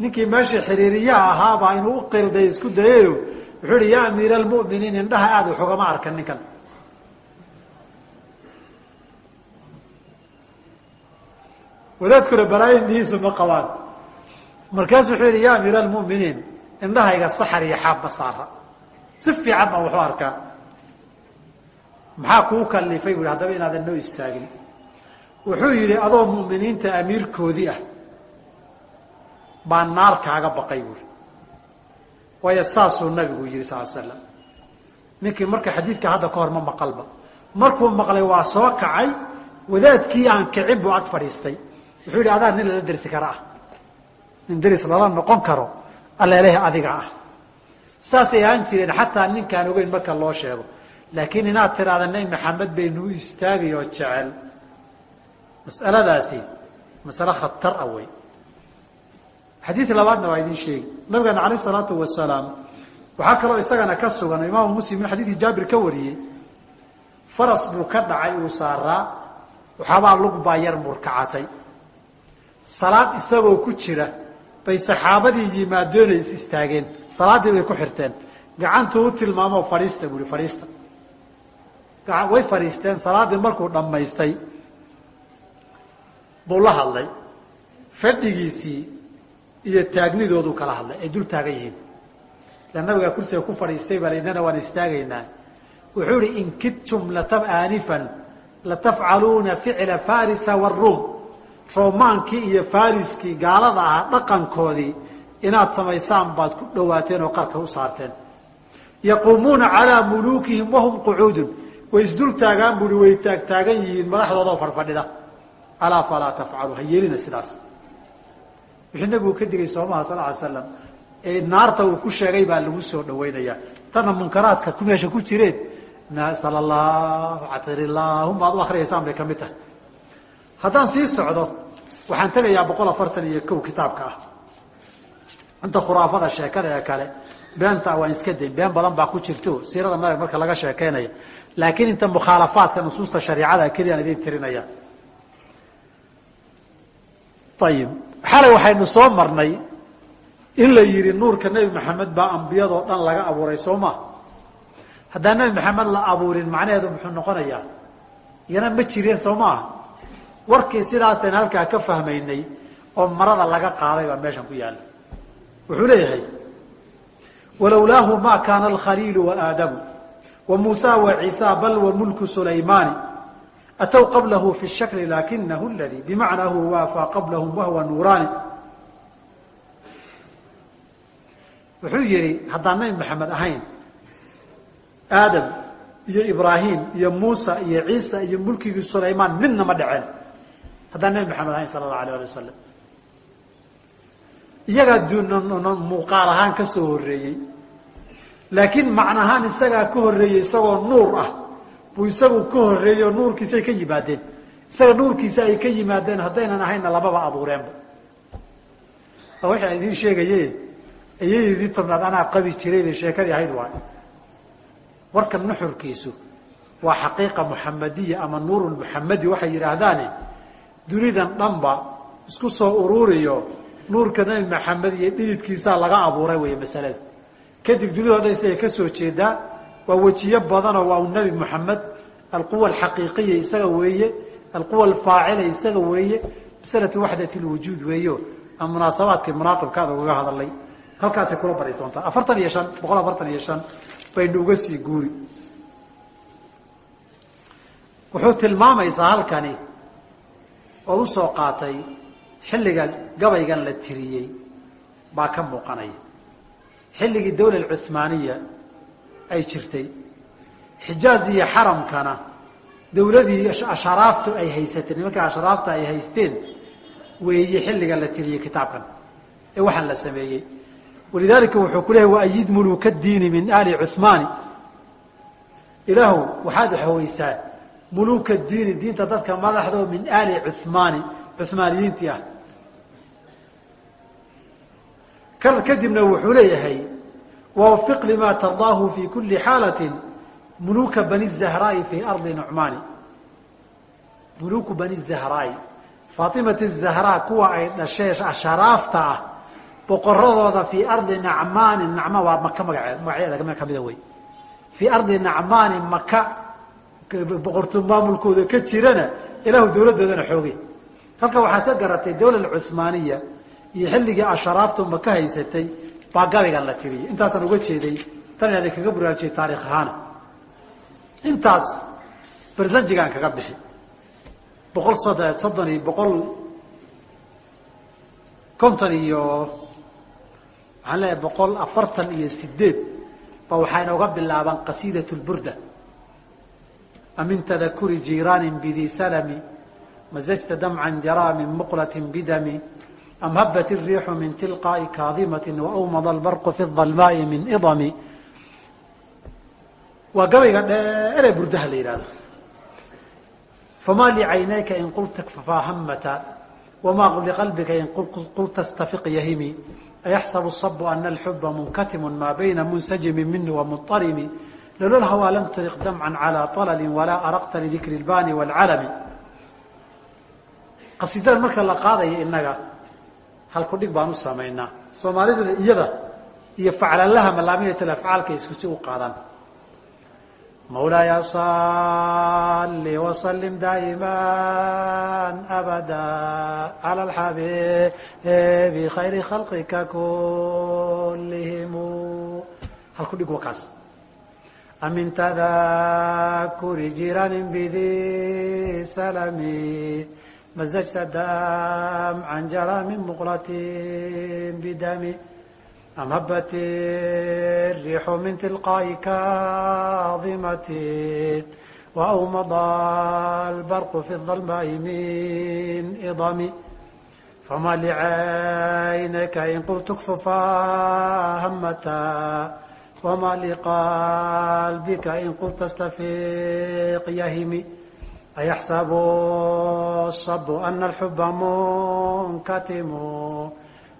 Ninkii meeshii xiriiriyaha ahaabaa inuu u qilday isku dayayo wuxuu yihi yaa amiira almu'miniin indhaha aada wax ugama arkan ninkan. Wadaadkuna balaayo indhihiisu ma qabaan. Markaasu wuxuu yihi ya amiira almu'miniin indhahayga saxar iyo xaabba saara. Si fiican baan waxu arkaa. Maxaa kuu kalifay bu haddaba inaadan noo istaagin. Wuxuu yidhi adoo mu'miniinta amiirkoodii ah baa naar kaaga baqay buuri waayo saasuu nabigu yihi sal slam ninkii marka xadiidka hadda ka hor ma maqalba. Markuu maqlay waa soo kacay wadaadkii aan kicin buu ag fadhiistay. Wuxuu yidhi adaa nin lala dersi kara ah. Nin deris lala noqon karo alleleh adiga ah. Saasay ahaan jireen xataa ninkaan ogeyn marka loo sheego. Laakiin inaad tiraada nabi maxamed baynu u istaagay oo jecel. Mas'aladaasi masale khatar ah wey xadiid labaadna waa idin sheegi nabigeena alayh salaatu wasalaam waxaa kaloo isagana ka sugan imaamu muslim in xadiidkii jaabir ka wariyey faras buu ka dhacay uu saaraa waxaabaa lug baa yar murkacatay salaad isagoo ku jira bay saxaabadii yimaadeenay is istaageen salaaddii bay ku xirteen. Gacantuu u tilmaamoo fadhiista buu ihi fadhiista way fadhiisteen salaaddii markuu dhammaystay buu la hadlay. Fadhigiisii iyo taagnidoodu kala hadlay ay dul taagan yihiin. Ila nabigaa kursiga ku fadhiistay baa lainana waan istaagaynaa. Wuxuu ihi in kidtum aanifan latafcaluuna ficla farisa waruum roomaankii iyo fariskii gaalada ahaa dhaqankoodii inaad samaysaan baad ku dhawaateen oo qarka u saarteen. Yaquumuuna calaa muluukihim wahum qucuudun way isdul taagaan bui way taagtaagan yihiin madaxdoodoo farfadhida. Alaa falaa tafcalu ha yeelina sidaas wixii nabigu ka digay soomaha sal ly slam ee naarta uu ku sheegay baa lagu soo dhawaynayaa tanna munkaraadka ku meesha ku jireen sal allahu atirillahum baad u akriyaysaan bay ka mid tahay. Haddaan sii socdo waxaan tegayaa boqol afartan iyo kow kitaabka ah. Inta khuraafada sheekada ee kale beenta waan iska dayn been badan baa ku jirto siirada nabiga marka laga sheekeynaya laakiin inta mukhaalafaadka nusuusta shariicada keliyaan idin tirinaya ayib xalay waxaynu soo marnay in la yidhi nuurka nebi maxamed baa ambiyadoo dhan laga abuuray soo ma? Haddaan nebi maxamed la abuurin macnaheedu muxuu noqonayaa? Iyana ma jireen soo maaha warkii sidaasaynu halkaa ka fahmaynay oo marada laga qaaday baa meeshan ku yaalla wuxuu leeyahay walowlaahu ma kaana alkhaliilu waaadamu wa muusa wa ciisa bal wa mulku sulaymaani atw qablahu fi shakli lakinahu ladii bimacnaahu waafaa qablahum wahwa nuuraani wuxuu yihi haddaan nabi maxamed ahayn aadam iyo ibraahim iyo muusa iyo ciisa iyo mulkigii sulaymaan midna ma dhaceen haddaan nabi maxamed ahayn sala allahu alayh ali wasalam iyagaa muuqaal ahaan ka soo horeeyey laakiin macna ahaan isagaa ka horeeyey isagoo nuur ah buu isagu ka horeeyey oo nuurkiisa ay ka yimaadeen. Isaga nuurkiisa ay ka yimaadeen haddaynan ahaynna lamaba abuureenba. Waxaa idiin sheegaye ayadii tobnaad anaa qabi jirayda sheekadii ahayd waay. Warkan nuxurkiisu waa xaqiiqa muxamadiya ama nuur muxamadi waxay yidhaahdaane dunidan dhanba isku soo ururiyo nuurka nebi maxamed iyo dhididkiisaa laga abuuray wey masalada. Kadib dunidao dhan isagay ka soo jeedaa waa wejiyo badanoo waa u nebi alquwa alxaqiiqiya isaga weeye alquwa alfaacila isaga weeye masalatu waxdat lwujuud weeyo. Ama munaasabaadkii munaaqibkaada ugaga hadalay halkaasay kula bari doontaa. Afartan iyo shan boqol afartan iyo shan baynu uga sii guuri. Wuxuu tilmaamaysaa halkani oo u soo qaatay xilliga gabaygan la tiriyey. Baa ka muuqanaya. Xilligii dawla cuhmaaniya ay jirtay. Xijaaz iyo xaramkana dawladii ashraaftu ay haysatay nimanka ashraafta ay haysteen weeye xilliga la tiriyey kitaabkan ee waxaan la sameeyey. Walidaalika wuxuu ku leeyahy waayid muluka diini min ali cuhmaani ilaahu waxaad xaweysaa muluuka diini diinta dadka madaxdoo min aali cumaani cumaaniyiintii ah. Kadibna wuxuu leeyahay wawafiq lima tardaahu fi kuli xaalatin muluuka bani zahraai fi ardi nucmaani muluuku bani zahraai faatimati zahraa kuwa ay dhashee sharaafta ah boqoradooda fii ardi nacmaani nacma waa maka magaceed magaceeda kamida wey fii ardi nacmaani maka boqorto maamulkooda ka jirana ilaahu dawladdoodana xoogay halka waxaad ka garatay dawla cumaaniya iyo xilligii asharaaftu maka haysatay baa gabaygan la tiriyay intaasaan uga jeeday tan kaga buraarujiyay taarikh ahaana intaas bersanjigaan kaga bixi. Boqol sod soddon iyo boqol konton iyo waxaan leeyahay boqol afartan iyo sideed ba waxaa inooga bilaabaan qasiidat lburda amin tadakuri jiiraanin bidi salami mazajta damcan jaraa min muqlatin bidami am habat الriixu min tilqaaءi kaadimati waawmada albarqu fi الظalmaaءi min idami waa gabayga dheeree burdaha la yihahdo fama licaynayka in qulta fafahamata wama liqalbika in qulta stafiq yahimi ayaxsabu الصab ana اlxuba munkatimu ma bayna munsajimi mini wamuطarimi lolo hawaa lam turiq damca calى طalali walaa araqta lidikri اlbani wاlcalami qasiidada marka la qaadaya inaga halku dhig baan u samaynaa soomaaliduna iyada iyo faclalaha malaamiyat afcaalka isku si u qaadaan. Mawlaaya salli wasalim daa'ima abada cala alxabibi khayri khalqika kullihim mazajta damcan jaraa min muqlatin bidami am habat riixu min tilqaa'i kaadimatin waawmada albarqu fi dalmaa'i min idami fama licaynaka in qultu kfufa hamata wama liqalbika in qulta stafiq yahimi أيحسب الصب أن الحب منكتم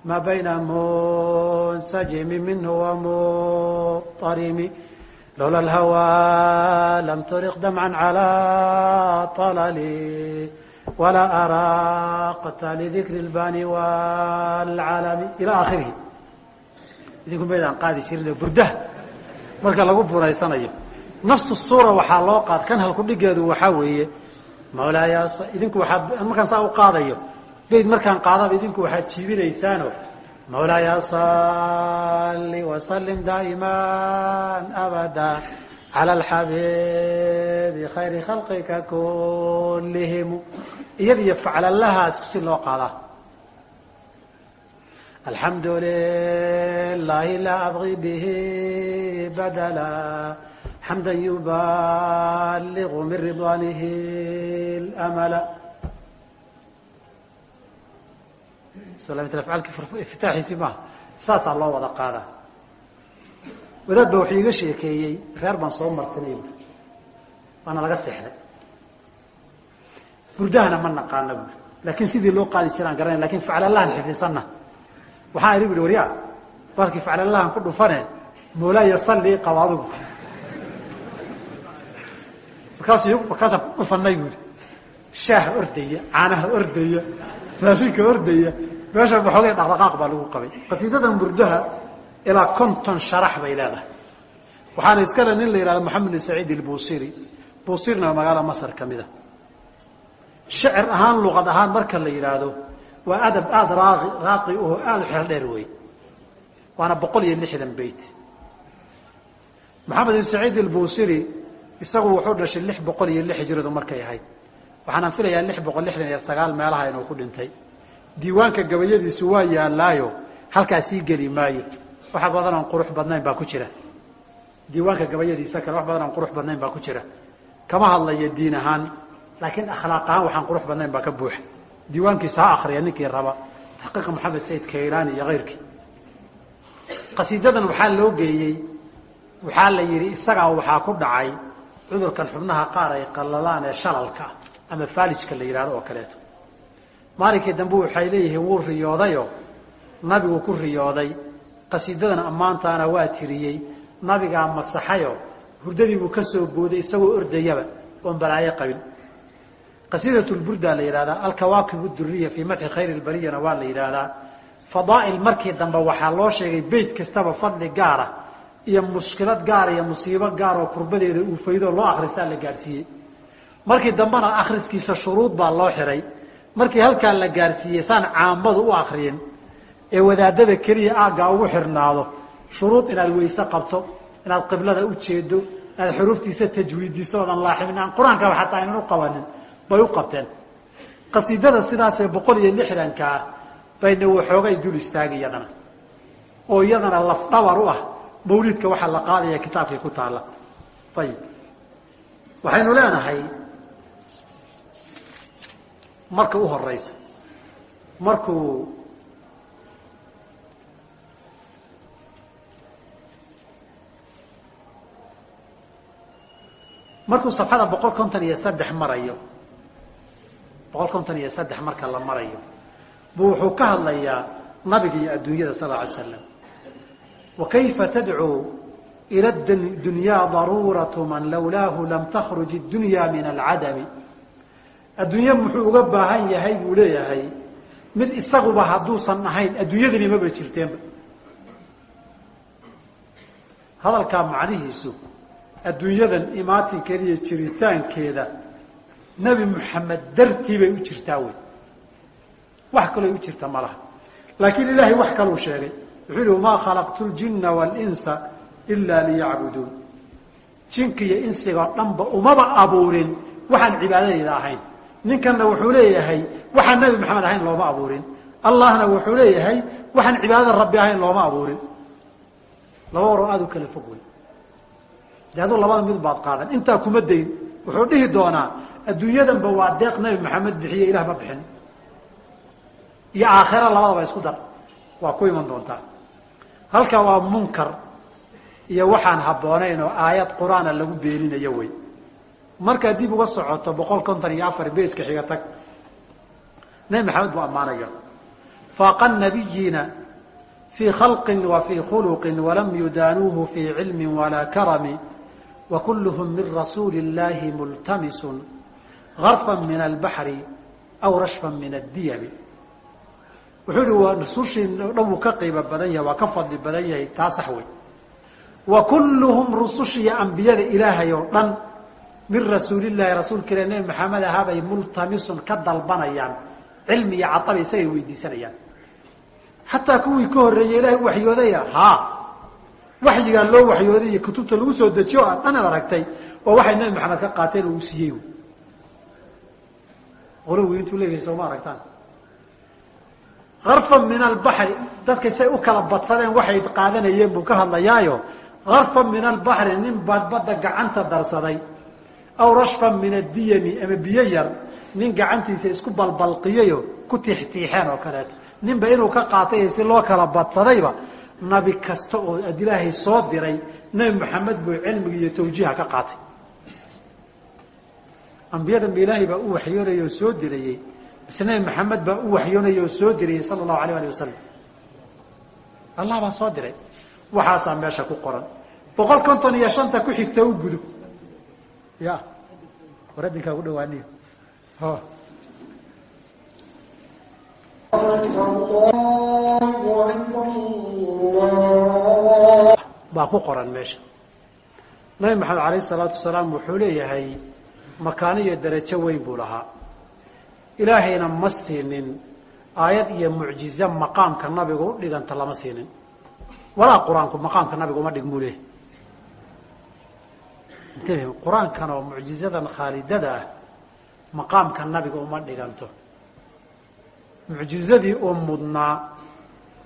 ما بين منسجم منه ومضطرم لولا الهوى لم ترق دمعا على طللي ولا أراقت لذكر البان والعالم إلى آخره idinku maydaan qaadi jirin burdah marka lagu buraysanayo nafsu suura waxaa loo qaad kan halku dhigeedu waxaa weeye mawlaaya idinku waxaad markaan saa u qaadayo bayd markaan qaadaba idinku waxaad jiibinaysaano. Mawlaaya salli wasalim daa'iman abada cala alxabiibi khayri khalqika kullihim. Iyada iyo faclalahaas si loo qaadaa alxamdu lilahi laa abgi bihi badala xamda yubaligu min ridwaanihi اlamala iftaaxiisi maaha saasaa loo wada qaadaa wadaad ba wuxuu iga sheekeeyey reer baan soo martinay waana laga seexday burdahana ma naqaana buui laakiin sidii loo qaadi jiraan garanay laakiin faclalahan xifdisanna waxaan idhi buhi warya balkii faclalahan ku dhufane moolaaya salli qabo markaasu markaasaan ku dhufanay buui shaaha ordaya caanaha ordaya raashinka ordaya meesha waxoogay dhaqdhaqaaq baa lagu qabay. Qasiidadan burdaha ilaa konton sharax bay leedahay. Waxaana iskale nin la yihahdo moxamed bin saciid ilbusiri busirna waa magaalo masar ka mid a shicir ahaan luqad ahaan marka la yidhaahdo waa adab aada raaqi raaqi oo aada u xeel dheer wey waana boqol iyo lixdan beyt. Moxamed bin saciid ilbusiri isagu wuxuu dhashay lix boqol iyo lix hijradu markay ahayd. Waxaanaan filayaa lix boqol lixdan iyo sagaal meelaha inuu ku dhintay. Diiwaanka gabayadiisu waa yaalaayo halkaa geli maayo. Wax badan qurux badnayn baa ku jira. Diiwaanka gabayadiisa kale wax badan qurux badnayn baa ku jira. Kama hadlayo diin ahaan laakiin akhlaaq ahaan waxaan qurux badnayn baa ka buuxa diiwaankiisa ha akriya ninkii raba taxqiiqa maxamed sayid kaylaani iyo kayrkii qasiidadan waxaa loo geeyey waxaa la yidhi isagaa waxaa ku dhacay cudurkan xubnaha qaar ay qallalaan ee shalalka ah ama faalijka la yidhahdo oo kaleeto. Maalinkii dambe waxay leeyihiin wuu riyoodayo. Nabigu ku riyooday. Qasiidadan ammaantaana waa tiriyey. Nabigaa masaxayo. Hurdadii buu ka soo booday isagoo ordayaba oon balaayo qabin. Qasiidat lburda la yidhahdaa alkawaakib duriya fii madxi khayr lbariyana waa la yidhaahdaa fadaa'il markii dambe waxaa loo sheegay beyt kastaba fadli gaara iyo mushkilad gaara iyo musiibo gaar oo kurbadeeda uu faydoo loo akristaa la gaadhsiiyey markii dambena akhriskiisa shuruud baa loo xiray. Markii halkaa la gaadhsiiyey saan caamadu u akriyin ee wadaadada keliya aaggaa ugu xirnaado shuruud inaad weyse qabto inaad qiblada u jeedo inaad xuruuftiisa tajwiidiso oodan laaximin aan qur'aankaba xataa aynan u qabanin bay u qabteen. Qasiidada sidaasee boqol iyo lixdanka ah bayna waxoogay dul istaagi iyadana oo iyadana lafdhabar u ah mawlidka waxaa la qaadaya kitaabkii ku taalla. Ayib waxaynu leenahay marka u horeysa markuu markuu safxada boqol konton iyo saddex marayo boqol konton iyo saddex marka la marayo buu wuxuu ka hadlayaa nabiga iyo adduunyada sal alay slam kayfa tadcuu ila dunyaa daruuratu man lowlaahu lam takhruj iddunya min alcadami adduunye muxuu uga baahan yahay buu leeyahay mid isaguba hadduusan ahayn adduunyadani maba jirteenba hadalkaa macnihiisu adduunyadan imaatinkeeda iyo jiritaankeeda nebi moxamed dartii bay u jirtaa wey wax kaloo u jirta ma laha laakiin ilaahay wax kaluu sheegay wuxuu wamaa khalaqtu ljinna waalinsa ilaa liyacbuduun jinka iyo insigoo dhanba umaba abuurin waxaan cibaadadayda ahayn. Ninkanna wuxuu leeyahay waxaan nebi maxamed ahayn looma abuurin. Allahna wuxuu leeyahay waxaan cibaadada rabbi ahayn looma abuurin. Laba waroo aada u kala fog wey de aduu labada mid baad qaadan. Intaa kuma dayn wuxuu dhihi doonaa adduunyadanba waa deeq nebi maxamed bixiye ilah ma bixin. Iyo aakhira labadaba isku dar. Waa ku iman doontaa halka waa munkar iyo waxaan habboonayn oo aayad qur'aana lagu beeninayo wey markaa dib uga socoto boqol konton iyo afar beytka xiga tag nebi maxamed buu ammaanaya. Faaqa nabiyiina fii khalqin wa fii khuluqin walam yudaanuuhu fii cilmin walaa karami wa kulluhum min rasuuli اllahi multamisun garfan min albaxri aw rashfan min addiyami wuxuu yihi waa rusushii dhan wuu ka qiimo badan yahay waa ka fadli badan yahay taa sax wey wa kulluhum rusushiiyo ambiyada ilaahay oo dhan min rasuulillahi rasuulka nebi maxamed ahaabay multamisun ka dalbanayaan cilmi iyo caabay isagay weydiisanayaan. Xataa kuwii ka horreeyey ilaahay waxyoodaya haa waxyigaa loo waxyooday iyo kutubta lagu soo dejiyo o aad dhan ad aragtay waa waxay nebi maxamed ka qaateen oo uu siiyey. Qolowi intuu leeyahay sooma aragtaan arfan min albaxri dadkay say u kala badsadeen waxay qaadanayeen buu ka hadlayaayo. Arfan min albaxri nin baad badda gacanta darsaday. Aw rashfan min addiyami ama biyo yar nin gacantiisa isku balbalqiyayo ku tiixtiixeen oo kaleeto. Ninba inuu ka qaatay si loo kala badsadayba nabi kasta oo ad ilaahay soo diray nebi maxamed buu cilmiga iyo tawjiiha ka qaatay. Ambiyadanba ilaahay baa u waxyoonaya oo soo dirayey mise maxamed baa u waxyoonaya oo soo dirayey sala allahu alayh alih wasalam allah baa soo diray. Waxaasaa meesha ku qoran. Boqol konton iyo shanta ku xigta u gudub ya. War adinkaa ku dhawaaniyo. Baa ku qoran meesha. Nabi maxamed alayh salaatu wasalaam wuxuu leeyahay makaano iyo darajo weyn buu lahaa ilaahayna ma siinin. Aayad iyo mucjize maqaamka nabiga u dhiganta lama siinin. Walaa qur'aanku maqaamka nabiga uma dhigmuu leeyahy intabi qur'aankan oo mucjizadan khaalidada ah maqaamka nabiga uma dhiganto. Mucjizadii uu mudnaa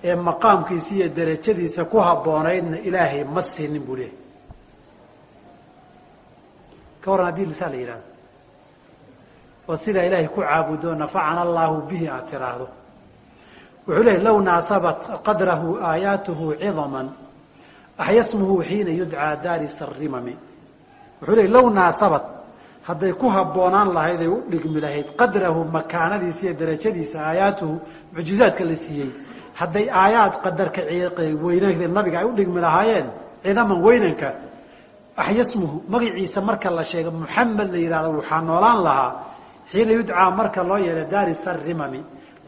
ee maqaamkiisa iyo derajadiisa ku habboonaydna ilaahay ma siinin buu leeyahy ka waran haddii lisaa la yidhahdo ood sidaa ilaahay ku caabudo nafacana allahu bihi aad tiraahdo wuxuu leeyahy low naasabat qadrahu aayaatuhu cidaman axya smuhu xiina yudcaa daari sarimami wuxuu leey low naasabad hadday ku habboonaan lahayd ay u dhigmi lahayd qadrahu makaanadiisa iyo darajadiisa aayaatuhu mucjizaadka la siiyey hadday aayaad qadarka weyne nabiga ay u dhigmi lahaayeen ciidaman weynanka axyasmuhu magaciisa marka la sheego muxamed la yidhahdo waxaa noolaan lahaa xiina yudcaa marka loo yeelay daari sarimami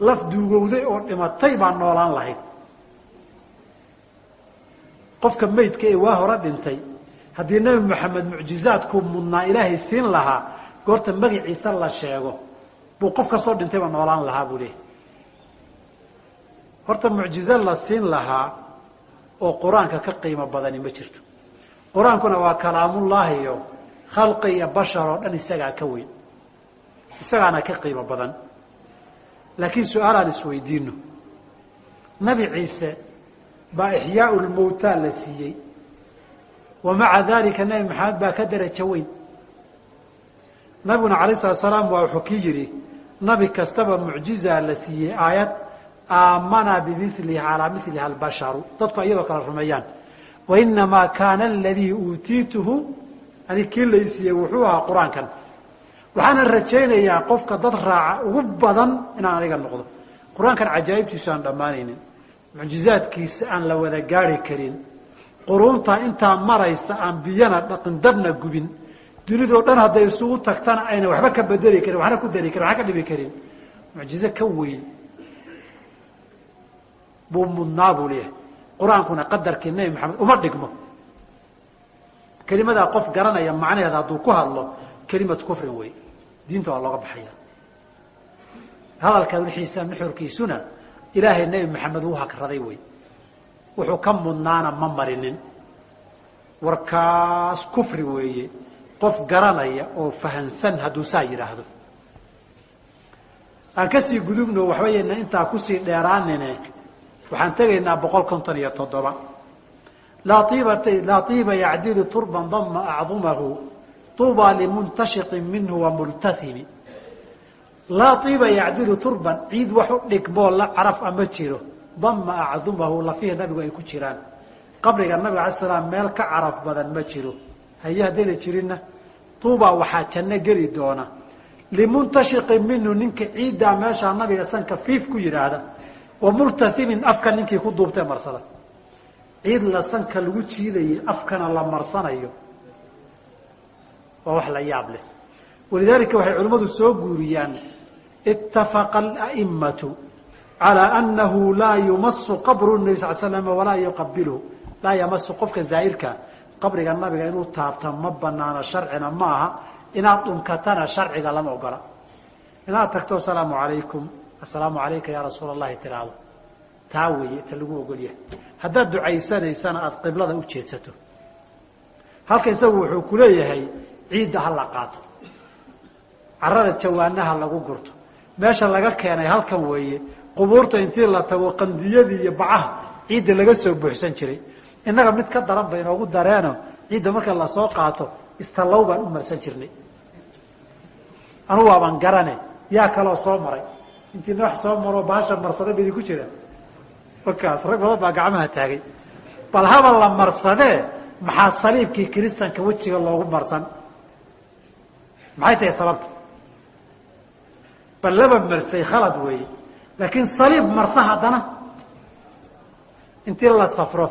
laf duugowday oo dhimatay baa noolaan lahayd. Qofka maydka ee waa hore dhintay. Haddii nebi moxamed mucjizaadku mudnaa ilaahay siin lahaa goorta magaciisa la sheego buu qof ka soo dhintayba noolaan lahaa buu leehay horta mucjizo la siin lahaa oo qur'aanka ka qiimo badani ma jirto. Qur'aankuna waa kalaamullaahi iyo khalqi iyo bashar oo dhan isagaa ka weyn isagaana ka qiimo badan. Laakiin su'aalaan isweydiino nabi ciise baa ixyaau lmowta la siiyey. Wa maca dalika nebi maxamed baa ka darajo weyn. Nabiguna alayh salatu salaam waa wuxuu kii yidhi nabi kastaba mucjizaa la siiyey aayad aamana bimilihi calaa miliha albasharu dadku iyadoo kale rumeeyaan. Wainamaa kaana aladii uutiituhu ani kii laysiiyey wuxuu ahaa qur'aankan waxaana rajaynayaa qofka dad raaca ugu badan inaan aniga noqdo. Qur'aankan cajaa'ibtiisu aan dhammaanaynin mucjizaadkiisa aan la wada gaari karin quruunta intaa maraysa aan biyana dhaqin dabna gubin dunidoo dhan hadday isugu tagtana ayna waxba ka bedeli karin waxna ku dari karin waxna ka dhibi karin. Mucjizo ka weyn buu mudnaa buu leeyahay. Qur'aankuna qadarkii nebi maxamed uma dhigmo. Kelimadaa qof garanaya macnaheeda hadduu ku hadlo kelimatu kufrin wey diinta waa looga baxaya. Hadalka wixiisa nuxurkiisuna ilaahay nebi maxamed wuu hakraday wey wuxuu ka mudnaana ma marinin. Warkaas kufri weeye qof garanaya oo fahansan hadduu saa yidhaahdo aan ka sii gudubno waxba yayna intaa ku sii dheeraanine waxaan tegaynaa boqol konton iyo toddoba. Laa iiba yacdilu turban dama acdumahu tuuba limuntashiqin minhu wa multahimi laa iiba yacdilu turban ciid wax u dhigmoo la caraf ama jiro dama acdumahu lafihi nabigu ay ku jiraan qabriga nabiga alay slam meel ka caraf badan ma jiro haye haddayna jirinna tuuba waxaa janno geli doona limuntashiqin minhu ninka ciiddaa meeshaa nabiga sanka fiif ku yidhaahda wa multahimin afka ninkii ku duubtee marsada ciid la sanka lagu marsanayo waa wax la yaab leh. Walidaalika waxay culimmadu soo guuriyaan ittafaqa ala'immatu calaa annahu laa yumasu qabru nabi sal slam walaa yuqabilhu laa yamasu qofka zaa'irka qabriga nabiga inuu taabta ma banaano sharcina ma aha. Inaad dhunkatana sharciga lama ogola. Inaad tagto asalaamu alaykum. Assalaamu alayka ya rasuula allahi tiraahdo taa weeye ta lagu ogolyahay haddaad ducaysanaysana aada qiblada u jeedsato. Halka isagu wuxuu ku leeyahay ciidda ha la qaato. Carada jawaanaha lagu gurto. Meesha laga keenay halkan weeye qubuurta intii la tago qandiyadii iyo bacaha ciidda laga soo buuxsan jiray. Innaga mid ka daran ba inoogu dareeno ciidda marka la soo qaato istallow baan u marsan jirnay. Anugu waabaan garane yaa kaloo soo maray. Intii noox soo maroo baasha marsada ba idinku jira wakaas rag badan baa gacmaha taagay. Bal haba la marsadee maxaa saliibkii kiristanka wejiga loogu marsan maxay tahay sababta? Bal laba marsay khalad weeye. Laakiin saliib marsa haddana. Intii la safro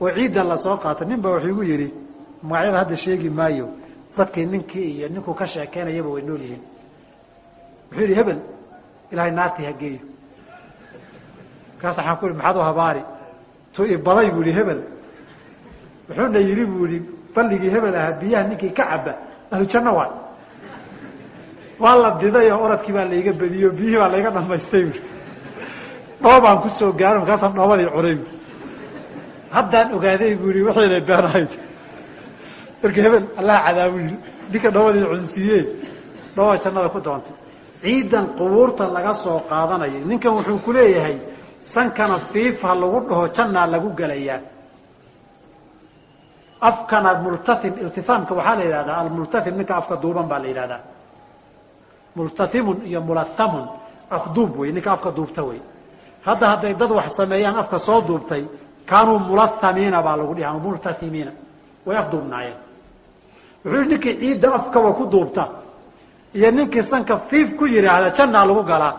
oo ciidda la soo qaato nin ba wuxuu igu yidhi magacyada hadda sheegi maayo dadkii ninkii iyo ninkuu ka sheekeynayaba way nool yihiin. Wuxuu yidhi hebel ilahay naartii ha geeyo. Kaas waxaan ku ihi maxaad u habaari? Tu ibaday buu ihi hebel. Wuxuuna yidhi buu ihi balligii hebel ahaa biyaha ninkii ka caba ahlu janno waay waa la diday oo oradkii baa layga bediyo biyihii baa layga dhamaystay bu dhoobaan ku soo gaaro markaasaan dhoobadii cunay bu haddaan ogaaday bu ihi waxayna been ahayd. Marka hebel allaha cadaabu yidhi ninka dhoobadii cunsiiye dhooba jannada ku doontay. Ciidan qubuurta laga soo qaadanaya ninkan wuxuu ku leeyahay sankana fiifha lagu dhaho jannaa lagu gelayaa afkana multaim iltihaamka waxaa la yidhahdaa almultaim ninka afka duuban baa la yidhahdaa multaimun iyo mulathamun afduub wey ninka afka duubta wey. Hadda hadday dad wax sameeyaan afka soo duubtay kaanuu mulathamiina baa lagu dhihi ama multaimiina way afduubnaayeen wuxuu yihi ninkii ciidda afkaba ku duubta iyo ninkii sanka fiif ku yidhaahda jannaa lagu galaa.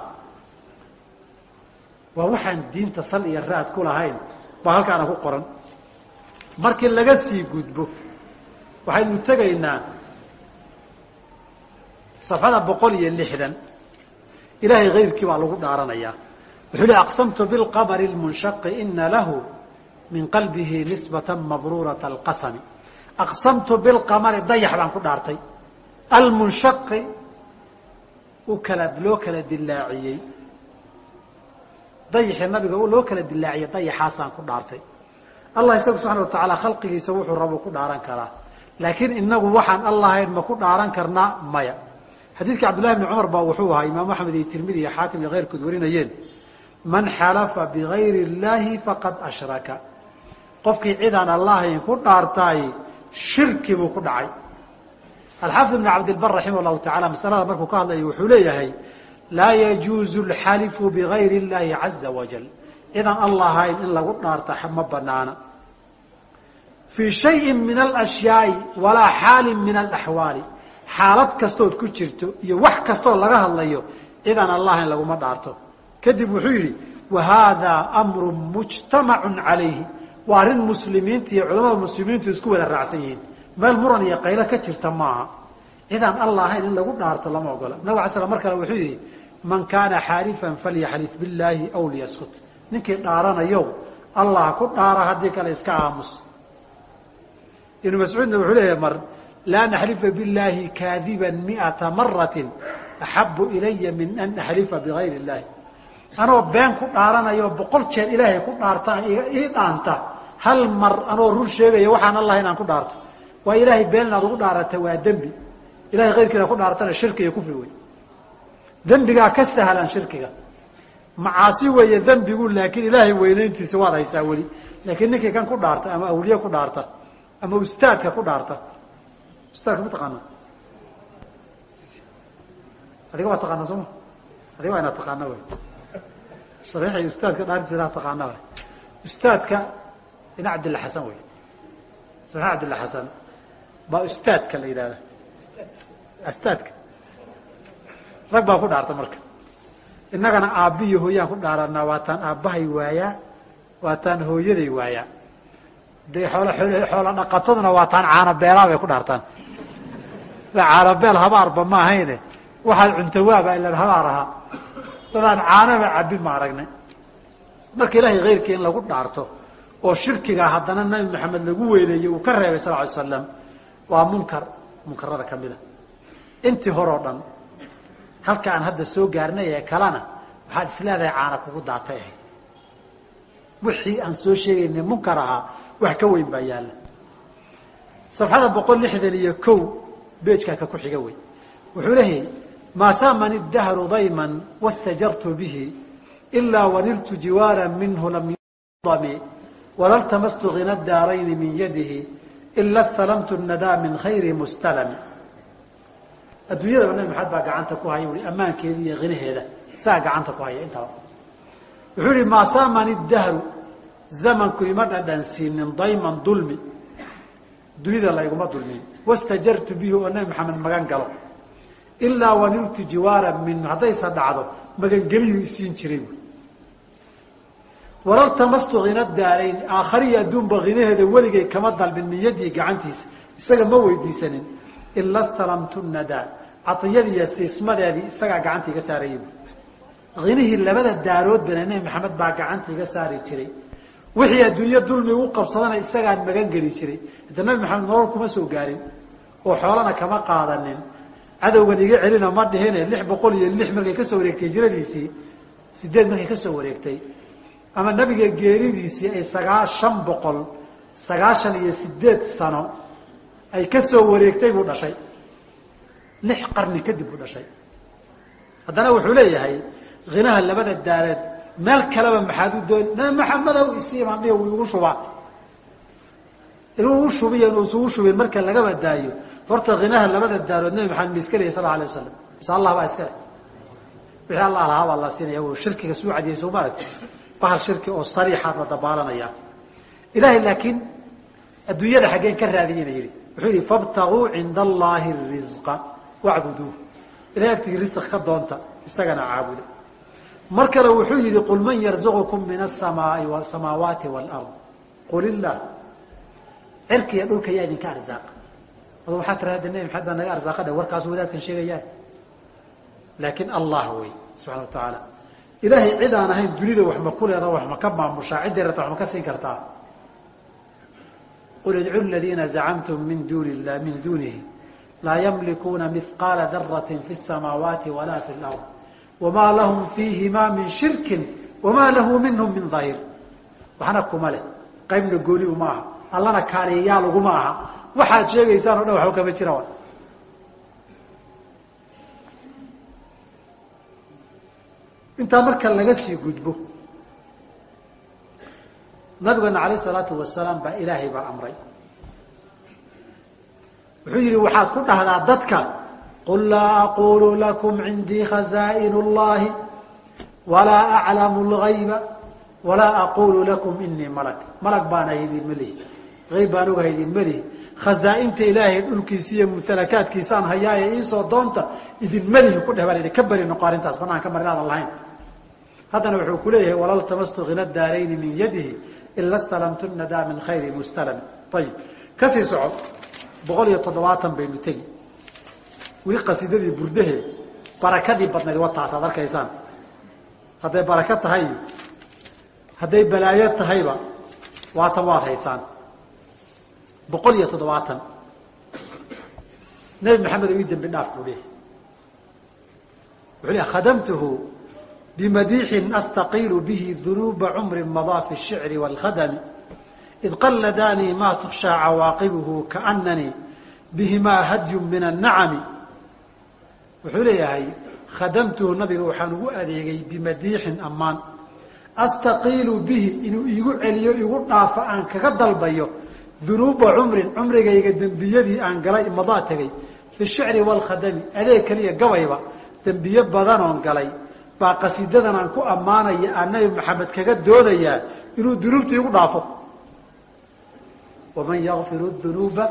Waa waxaan diinta sal iyo raad ku lahayn baa halkaana ku qoran. Markii laga sii gudbo waxaynu tegaynaa safxada boqol iyo lixdan. Ilaahay kayrkii baa lagu dhaaranayaa wuxuu li aqsamtu bilqamari lmunshaqi ina lahu min qalbihi nisbata mabruurata alqasami. Aqsamtu bilqamari dayax baan ku dhaartay. Almunshaqi u kala loo kala dilaaciyey dayaxii nabiga loo kala dilaaciyey dayaxaasaan ku dhaartay. Allah isagu subxana wa tacaala khalqigiisa wuxuu rabo ku dhaaran karaa. Laakiin inagu waxaan allahayn ma ku dhaaran karnaa maya xadiidka cabdullahi bni cumar baa wuxuu ahaa imaamu axmed iyo tirmidi iyo xaakim iyo keyrkood warinayeen man xalafa bigayri اllahi faqad ashraka. Qofkii cidaan allahayn ku dhaartaay shirki buu ku dhacay. Alxaafid ibn cabdilbar raximah llahu tacala masalada markuu ka hadlaya wuxuu leeyahay laa yajuuzu alxalifu bigayri اllahi caza wajal cidaan allahayn in lagu dhaarta ma banaana fii shayin min alashyaai walaa xaalin min alaxwaali xaalad kastood ku jirto iyo wax kastoo laga hadlayo cidaan allahayn laguma dhaarto. Kadib wuxuu yidhi wa haadaa amru mujtamacun calayhi. Waa arrin muslimiinta iyo culamada muslimiintu isku wada raacsan yihiin. Meel muran iyo qaylo ka jirta maaha. Cidaan allahayn in lagu dhaarto lama ogola. Nabig ala slam mar kale wuxuu yidhi man kaana xaalifan falyaxlif billaahi aw liyaskut ninkii dhaaranayo allah ku dhaara haddii kale iska aamus. Ibnu mascuudna wuxuu leeyahay mar laa naxlifa billaahi kaadiban miata maratin axabu ilaya min an axlifa bigayri illahi anoo been ku dhaaranayo boqol jeer ilaahay ku dhaartaan ii dhaanta hal mar anoo run sheegaya waxaan allah inaan ku dhaarto. Waa ilaahay been inaad ugu dhaarata waa dembi. Ilahay kayrkiina ku dhaartana shirki iyo kufri wey dembigaa ka sahlan shirkiga. Macaasi weeye dembigu laakiin ilaahay weynayntiisa waad haysaa weli. Laakiin ninkii kan ku dhaarta ama awliye ku dhaarta ama ustaadka ku dhaarta ustaadka ma taqaana adiga waa taqaana sooma adiga waa inaad taqaana wy shariixay ustaadka dhaartiisa taqaana wy ustaadka ina cabdilla xasan wey saxiix cabdilla xasan baa ustaadka la yidhahda astaadka rag baa ku dhaarta marka. Innagana aabbiyo hooyaan ku dhaaranaa waataan aabbahay waayaa waataan hooyaday waayaa de xoolo dhaqataduna waataan caano beelaa bay ku dhaartaan. Sida caano beel habaarba ma ahayne. Waxaad cunto waaba ilan habaar ahaa. Dadaan caanaba cabbin ma aragnay marka ilaahay kayrkii in lagu dhaarto oo shirkigaa haddana nabi maxamed lagu weyneeyey uu ka reebay sal ly slam waa munkar munkarada ka mida intii hore oo dhan halka aan hadda soo gaarnay ee kalena waxaad isleedahay caana kugu daatay ahayd. Wixii aan soo sheegaynay munkar ahaa wax ka weyn baa yaalla. Safxada boqol lixdan iyo kow beejkaa ka ku xiga wey wuxuu leeyahy maa saamani dahru dayman wastajartu bihi ilaa waniltu jiwaara minhu lam yudami walaltamastu hina daarayni min yadihi ila stalamtu nadaa min khayri mustalami. Adduunyadaba nabi maxamed baa gacanta ku haya ui ammaankeeda iyo hinaheeda saa gacanta ku haya intaba wuxuu yihi maa saamani dahru zamanku ima dhadhan siinin dayman dulmi. Dunida layguma dulmin wastajartu bihi oo maxamed magan galo. Ilaa waniltu jiwaara minhu. Haddaysa dhacdo magangeliyuu isiin jiray. Buui hina daarayn. Aakhariya adduunba hinaheeda weligay kama dalbin min gacantiisa. Isaga ma weydiisanin. Ila stalamtu nadaa caiyadiiyo siismadeedii isagaa gacanta saarayay hinihii labada daaroodbana nebi maxamed baa gacanta saari jiray wixii adduunyo dulmi u qabsadana isagaan magan geli jiray. Hadda nabi maxamed nolol kuma soo gaarin oo xoolana kama qaadanin. Cadowgan iga celina ma dhihine lix boqol iyo lix markay ka soo wareegtay jiradiisii sideed markay ka soo wareegtay. Ama nabiga geeridiisii ay sagaa shan boqol sagaashan iyo sideed sano ay ka soo wareegtay buu dhashay. Lix qarni kadib buu dhashay. Haddana wuxuu leeyahay hinaha labada daareed meel kaleba maxaad u doon nabi maxamedow isiimaan dhihi igu shubaa. Inuu ugu shubiyo inuu isugu shubin marka lagaba daayo. Horta hinaha labada daarood nabi maxamed ma iska leeyay sal alay wasalam mise allah baa iska le wixii allah lahaa baa la siinaya shirkiga suu cadiyay soo ma aragti bahal shirki oo sariixaad la dabaalanaya. Ilahay laakiin adduunyada xaggeen ka raadiyena yidhi. Wuxuu yihi fabtaguu cinda allaahi risqa wacbuduuh ilahay agtii risq ka doonta isagana caabuda mar kale wuxuu yihi qul man yarzuqukum min asamaa samaawaati wاlard qul ilah cirkiiyo dhulka yaa idinka arzaaqa ad waxaa tira hadda nebi maxamed baa naga arzaaqadha warkaasu wadaadkan sheegayaa. Laakiin allah wey subxana wa tacaala ilaahay cid ahayn dunida wax ku leedaha wax ka maamushaa ciddii rabta wax ka siin kartaa. Qul idcu ladiina zacamtum min duun la min duunihi laa yamlikuuna mihqaala darati fi samaawaati walaa fi lard wma lahum fiihima min shirkin wama lahu minhum min dahir waxna kuma leh qaybna gooni uma aha allana kaaliyayaal uguma aha waxaad sheegaysaan o dhan waxba kama jira intaa marka laga sii gudbo nabigeena alayh salaatu wasalaam baa ilaahay baa amray wuxuu yihi waxaad ku dhahdaa dadka qul laa aqulu lakum cindii khazaain اllahi walaa aclamu اlgayba walaa aqulu lakum inii malak malag baana idinma lihi ayb baan ogaha idinma lihi khazaainta ilaahay dhulkiisa iyo mumtalakaadkiisaan hayaaye iisoo doonta idinma lihi ku dheh baa idin ka beri noqo arrintaas banaan ka marinaadan lahayn haddana wuxuu ku leeyahay walaltamastu hina daarayni min yadihi ila stalamtu nadaa min khayri mustalami ayib ka sii soco boqol iyo toddobaatan baynu tegi weli qasiidadii burdahe barakadii badnayd waa taasaad arkaysaan. Hadday barako tahay hadday balaayo tahayba waatan waad haysaan. Boqol iyo toddobaatan. Nebi maxamed oo dembi dhaaf buu leehy wuxuu le khadamtuhu bimadiixin astaqiilu bihi dunuuba cumrin madaa fi shicri wاlkhadami id qalladanii ma tukshaa cawaaqibuhu kaananii bihimaa hadyu min annacami wuxuu leeyahay khadamtuhu nabiga waxaan ugu adeegay bimadiixin ammaan. Astaqiilu bihi inuu iigu celiyo igu dhaafo aan kaga dalbayo. Dunuuba cumrin cumrigayga dembiyadii aan galay madaa tegay fi shicri wاlkhadami adeeg keliya gabayba dembiye badanoon galay. Baa qasiidadan aan ku ammaanaya aan nabi maxamed kaga doonayaa inuu dunuubta igu dhaafo. Waman yakfiru dunuuba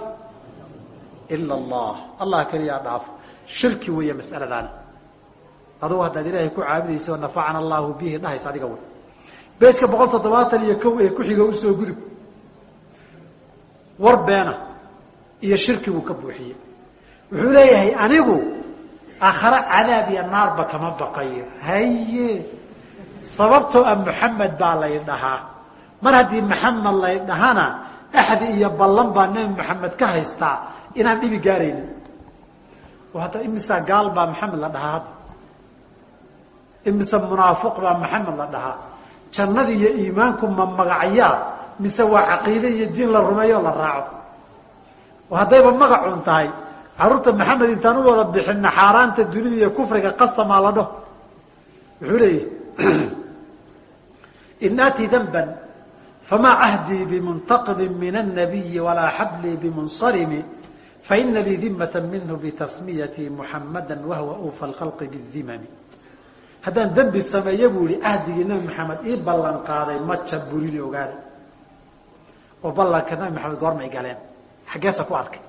ila allah. Allah keliyaa dhaafo shirki weeye mas'aladaani adugu haddaad ilaahay ku caabudaysa oo nafacana allahu bihi dhahaysa adiga wey beejka boqol toddobaatan iyo kow ee ku-xiga u soo gudub war beena iyo shirki buu ka buuxiyey. Wuxuu leeyahay anigu aakhare cadaab iyo naarba kama baqayo haye sababtoo ah maxamed baa lay dhahaa. Mar haddii maxamed lay dhahana axdi iyo ballan baa nebi maxamed ka haystaa inaan dhibi gaaraynin oo hadda imisaa gaal baa maxamed la dhahaa? Hadda imise munaafiq baa maxamed la dhahaa? Jannada iyo iimaanku ma magacyaa mise waa caqiide iyo diin la rumeeyo la raaco? Haddayba magacun tahay. Carruurta maxamed intaan u wada bixinna xaaraanta dunida iyo kufriga qastamaa la dhaho wuxuu leeyahy in aati danban famaa cahdii bimuntaqidin min الnabiyi walaa xablii bimunsarimi faina lii dimata minhu bitasmiyatii muxamada wahwa ufa اlkhalqi bاdimami haddaan dembi sameeye buu yihi ahdigii nabi maxamed ii ballan qaaday ma jaburini ogaada oo ballanka nabi maxamed goormay galeen xaggeesa ku arkay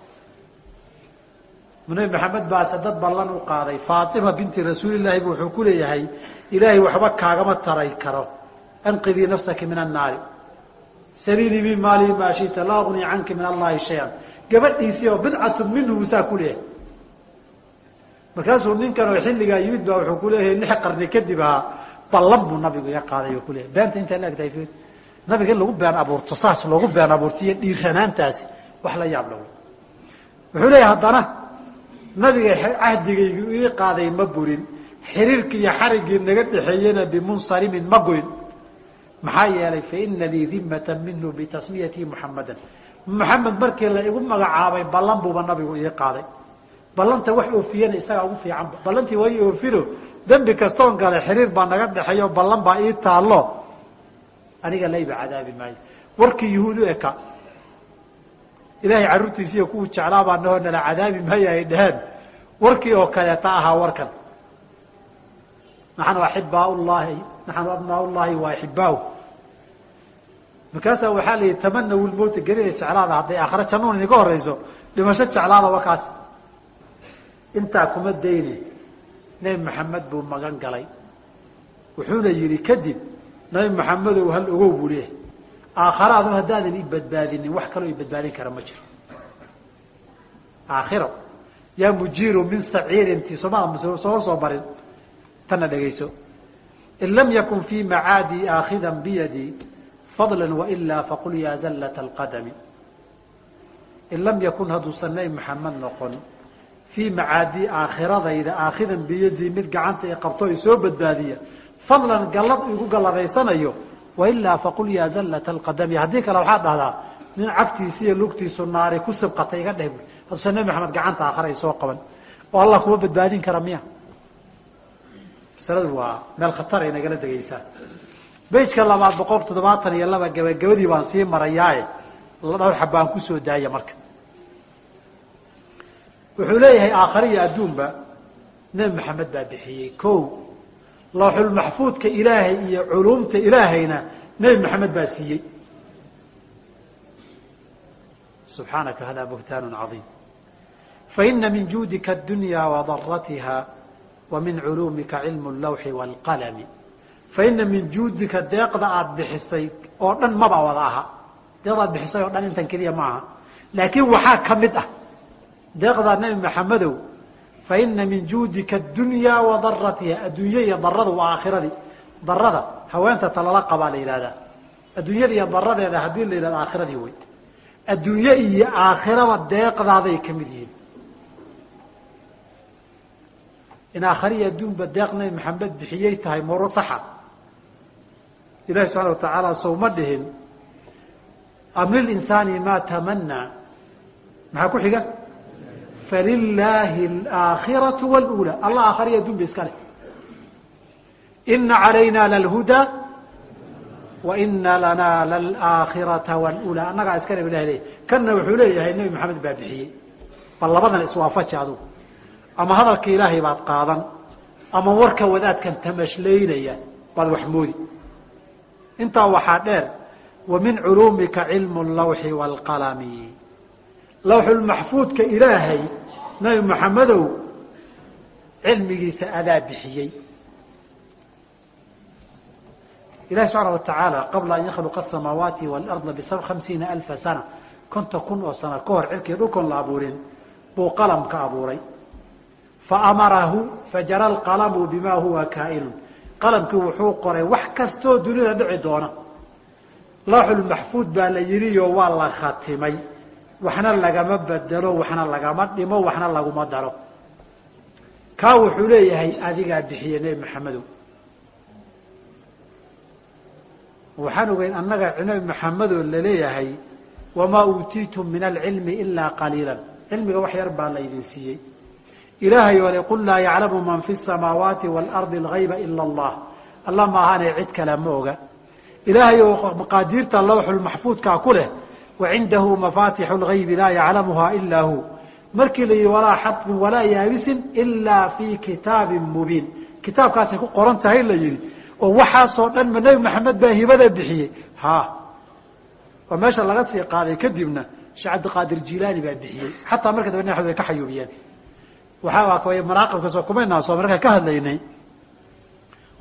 nabi maxamed baase dad ballan u qaaday faatima binti rasuulilaahi bu wuxuu ku leeyahay ilaahay waxba kaagama taray karo anqidii nafsaki min annaari saliinii min maali maa shita laa ugni canki min allahi shayan gabadhiisii oo bidcatu minhu saa ku leeyahay. Markaasuu ninkan oo xilligaa yimid baa wuxuu ku leeyahay lix qarni kadib ahaa ballan buu nabigu iga qaaday oo kuleyahay beenta intaa la egtahay fi nabiga in lagu been abuurto saas loogu been abuurtiyo dhiiranaantaasi wax la yaab law wuxuu leeyahay haddana nabiga cahdigaygu ii qaaday ma burin xiriirkii iyo xariggii naga dhexeeyena bimunsarimin ma goyn. Maxaa yeelay faina lii dimata minhu bitasmiyatii muxamadan maxamed markii la magacaabay ballan buuba nabigu ii qaaday. Ballanta wax oofiyana isagaa ugu fiicanba ballantii waa ii oofino dembi kastoon gale xiriir baa naga dhexeeyo ballan baa ii taallo. Aniga layba cadaabi maayo. Warkii yuhuudu eka ilaahay carruurtiisiiyo kuwu jeclaa baa nahoo nala cadaabi maayo ay dheheen warkii oo kaleeta ahaa warkan. Naxnu axibaa llahi naxnu abnaa llahi wa axibaahu markaasaa waxaa la yidhi tamanaw lmowta gelida jeclaada hadday aakhare jannuun idinka horeyso dhimasho jeclaadaba kaas. Intaa kuma dayne nebi maxamed buu magan galay. Wuxuuna yidhi kadib nabi maxamedow hal ogow buu leeyahay. Aakharaadu haddaadan i badbaadinin wax kaloo i badbaadin kara ma jiro. Aakhiro yaa mujiiru min saciirinti somaa soo soo barin. Tanna dhegayso in lam yakun fii macaadii aakhidan biyadii fadla wailaa faqul yaa zallata alqadami in lam yakun hadduusan nabi maxamed noqon fii macaadii aakhiradayda aakhidan biyadii mid gacanta i qabto i soo badbaadiya fadlan gallad igu galladaysanayo wailaa faqul yaa zallata alqadami haddii kale waxaad dhahdaa nin cagtiisi iyo lugtiisu naari ku sibqatay iga dheh hadduusan nabi maxamed gacanta aakhira ay soo qaban. Oo allah kuma badbaadin kara miya? Masaladu waa meel khatar ay nagala degaysaa bejka labaad boqol toddobaatan iyo laba gabagabadii baan sii marayaaye dhowr xabaan ku soo daaya marka. Wuxuu leeyahay aakhare adduunba nebi maxamed baa bixiyey. Ko lawxulmaxfuudka ilaahay iyo culuumta ilaahayna nebi maxamed baa siiyey. Subxaanaka hada buhtaan caiim faina min juudika adunya wadaratiha wa min culuumika cilmu lawxi wاlqalami faina min juudika deeqda aada bixisay oo dhan maba wada aha. Deeqda aad bixisay oo dhan intan keliya ma aha. Laakiin waxaa ka mid ah deeqdaa nebi maxamedow faina min juudika adunya wa daratiha adduunya iyo daradu waa aakhiradii darada haweenta talala qabaa la yihahdaa adduunyada iyo daradeeda haddii la yihahdo aakhiradii wey adduunye iyo aakhiraba deeqdaaday ka mid yihiin. In aakhariya adduunba deeq nebi maxamed bixiyey tahay moro saxa ilahi subxana wa tacaala sowma dhihin am lilinsaani ma tamanaa maxaa ku xiga? Falilaahi alaakhiratu wاlula allah aakhariya adduun ba iska leh. Ina calayna lalhudaa wa lanaa lalaakhirata wاlula annagaa iska le ilah leey kanna wuxuu leeyahay nebi maxamed baa bixiyey. Bal labadan iswaafaji adugu ama hadalka ilaahay baad qaadan ama warka wadaadkan tamashlaynaya baad wax moodi intaa waxaa dheer wa min culuumika cilmu lawxi wاlqalami lawxulmaxfuudka ilaahay nabi maxamedow cilmigiisa adaa bixiyey. Ilahi subxaana wa qabla an yakhluqa asamaawaati waalarda bisa hamsiina alfa sana konton kun oo sano ka hor cirkii dhulkoon la abuurin buu qalamka abuuray. Faamarahu fajara alqalamu bima huwa kaa'inun qalamkii wuxuu qoray wax kastoo dunida dhici doona. Lawxulmaxfuud baa la yidhiyo waa la khatimay. Waxna lagama bedelo waxna lagama dhimo waxna laguma daro. Kaa wuxuu leeyahay adigaa bixiye nebi maxamedow. Waxaan ogeyn annaga nebi maxamedoo la leeyahay wamaa uutiitum min alcilmi ilaa qaliila cilmiga wax yar baa laydin siiyey ilaahay oo le qul laa yaclamu man fi samaawaati waalardi algayba ila allah. Alla maahane cid kale ma oga. Ilaahay oo maqaadiirta lawxulmaxfuudkaa ku leh wacindahu mafatixu lgaybi laa yaclamuha ilaa hu. Markii la yidhi walaa xatmin walaa yaabisin ilaa fii kitaabin mubiin. Kitaabkaasay ku qoran tahay la yidhi oo waxaasoo dhan ma nebi maxamed baa hibada bixiyey. Ha! Waa meesha laga sii qaaday kadibna sheekh cabdiqaadir jilaani baa bixiyey. Xataa marka dambe naxood ka xayuubiyeen waxaa manaaqibka soo kumaynaa soo markaa ka hadlaynay.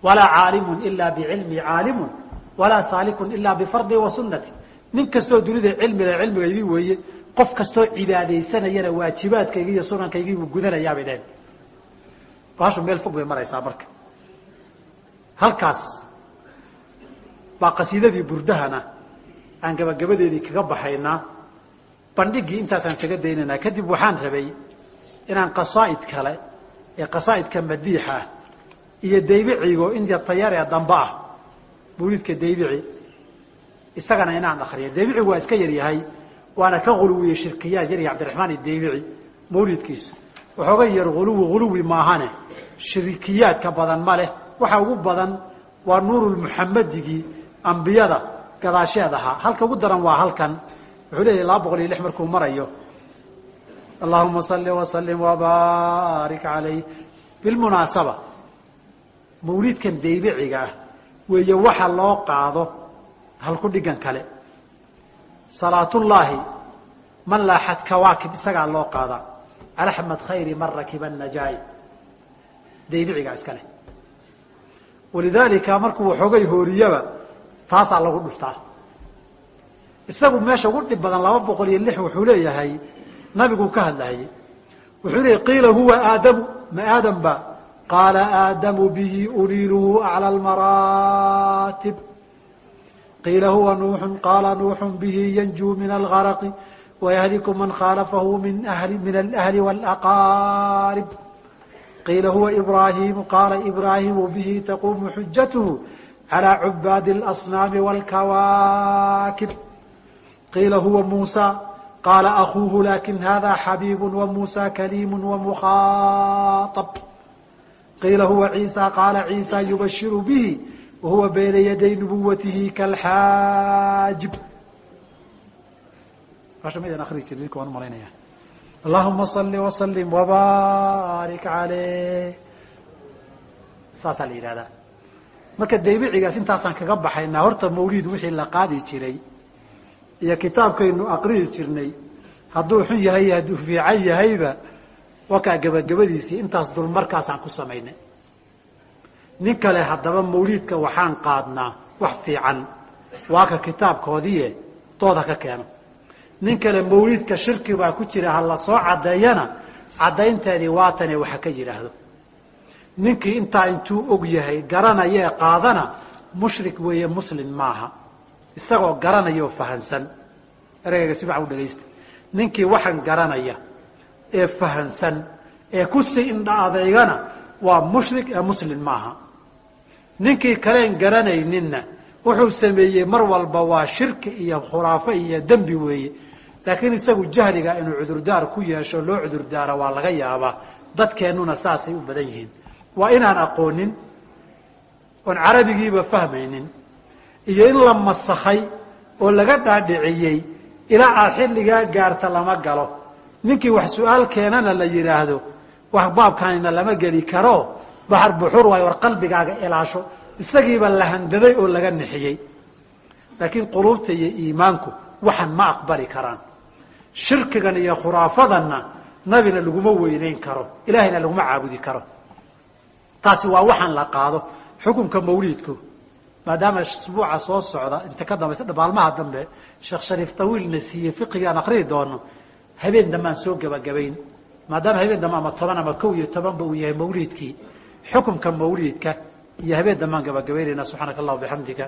Walaa caalimun ilaa bicilmi caalimun walaa saalikun ilaa bifardi wa sunnati. Nin kastoo dunida cilmi le cilmigaygii weeye qof kastoo cibaadaysanayana waajibaadkaygii iyo sunankaygiibuu gudanayaabay dheheen baashu meel fog bay maraysaa marka. Halkaas baa qasiidadii burdahana aan gabagabadeedii kaga baxaynaa bandhigii intaasaan isaga daynaynaa kadib waxaan rabay inaan qasaa'id kale ee qasaa'idka madiixa ah iyo daybicigo india tayar ee dambe ah mawlidka daybici isagana inaan akriyo daybicigu waa iska yaryahay waana ka huluwiye shirkiyaad yarya cabdiraxmaan idaybici mawlidkiisu. Waxooga yar huluwi huluwi maahane shirkiyaadka badan ma leh. Waxa ugu badan waa nuurulmuxamadigii ambiyada gadaasheed ahaa. Halka ugu daran waa halkan. Wuxuu leeyahy laba boqol iyo lix markuu marayo allahuma salli wasalim wabaarik calayh bilmunaasaba mawlidkan daybiciga ah weeye waxa loo qaado halku dhigan kale. Salaatullaahi man laaxad kawaakib isagaa loo qaadaa alaxmed khayri man rakiba najaay daybicigaa iska leh. Walidaalika markuu waxoogay hooriyaba taasaa lagu dhuftaa. Isagu meesha ugu dhib badan laba boqol iyo lix wuxuu leeyahay nabiguu ka hadlayay wuxuu leeyay qiila huwa aadamu ma aadam ba qaala aadamu bihi uliiluhu aclى lmaraatib qiila huwa nuuxu qaala nuuxu bihi yanjuu min algaraqi wayahliku man khaalafahu min min alahli wاlaqaarib qiila huwa ibraahimu qaala ibraahimu bihi taquumu xujatuhu calى cubaadi اlasnaami wاlkawaakib qiila huwa muusa qaala akuuhu laakiin hada xabiibu wamuusa kaliimu wamukhaab qiila huwa ciisa qaala ciisa yubashiru bihi wahuwa bayna yaday nubuwatihi kalxaajib allahuma sali waslim wabaarik aleyh saasaa la yihahdaa marka daybicigaas intaasaan kaga baxaynaa horta mawlid wixii la qaadi jiray iyo kitaabkaynu aqrihi jirnay. Hadduu xun yahay hadduu fiican yahayba wakaa gebagabadiisii intaas dulmarkaasaan ku samaynay. Nin kale haddaba mawliidka waxaan qaadnaa wax fiican. Waa ka kitaabkoodiie dooda ka keeno. Nin kale mawliidka shirki baa ku jira ha la soo caddeeyana caddaynteedii waatane waxa ka yidhaahdo ninkii intaa intuu og yahay garanayee qaadana mushrik weeye muslim maaha isagoo garanaya oo fahansan. Ereyga si fiican u dhegaysta ninkii waxaan garanaya ee fahansan ee ku sii indha adeygana waa mushrik ee muslim maaha. Ninkii kaleen garanayninna wuxuu sameeyey mar walba waa shirki iyo khuraafo iyo dembi weeye. Laakiin isagu jahliga inuu cudurdaar ku yeesho loo cudurdaara waa laga yaabaa. Dadkeennuna saasay u badan yihiin. Waa inaan aqoonin oon carabigiiba fahmaynin iyo in la masakhay oo laga dhaadhiciyey ilaa aad xilligaa gaarta lama galo. Ninkii wax su'aal keenana la yidhaahdo wax baabkaanina lama geli karo. Baxar buxur waayo war qalbigaaga ilaasho. Isagiiba la handaday oo laga nixiyey. Laakiin quluubta iyo iimaanku waxaan ma aqbali karaan. Shirkigan iyo khuraafadanna nabina laguma weynayn karo ilaahayna laguma caabudi karo. Taasi waa waxaan la qaado. Xukunka mawliidku maadaama isbuuca soo socda inta ka dambaysa maalmaha dambe sheekh shariif tawiilna siiyey fiqigaan akriyi doono habeen dambe aan soo gebagabayn. Maadaama habeen dambe ama toban ama kow iyo tobanba uu yahay mawliidkii xukunka mawliidka iyo habeen dambe aan gabagabaynayna subxaanaka allah bixamdika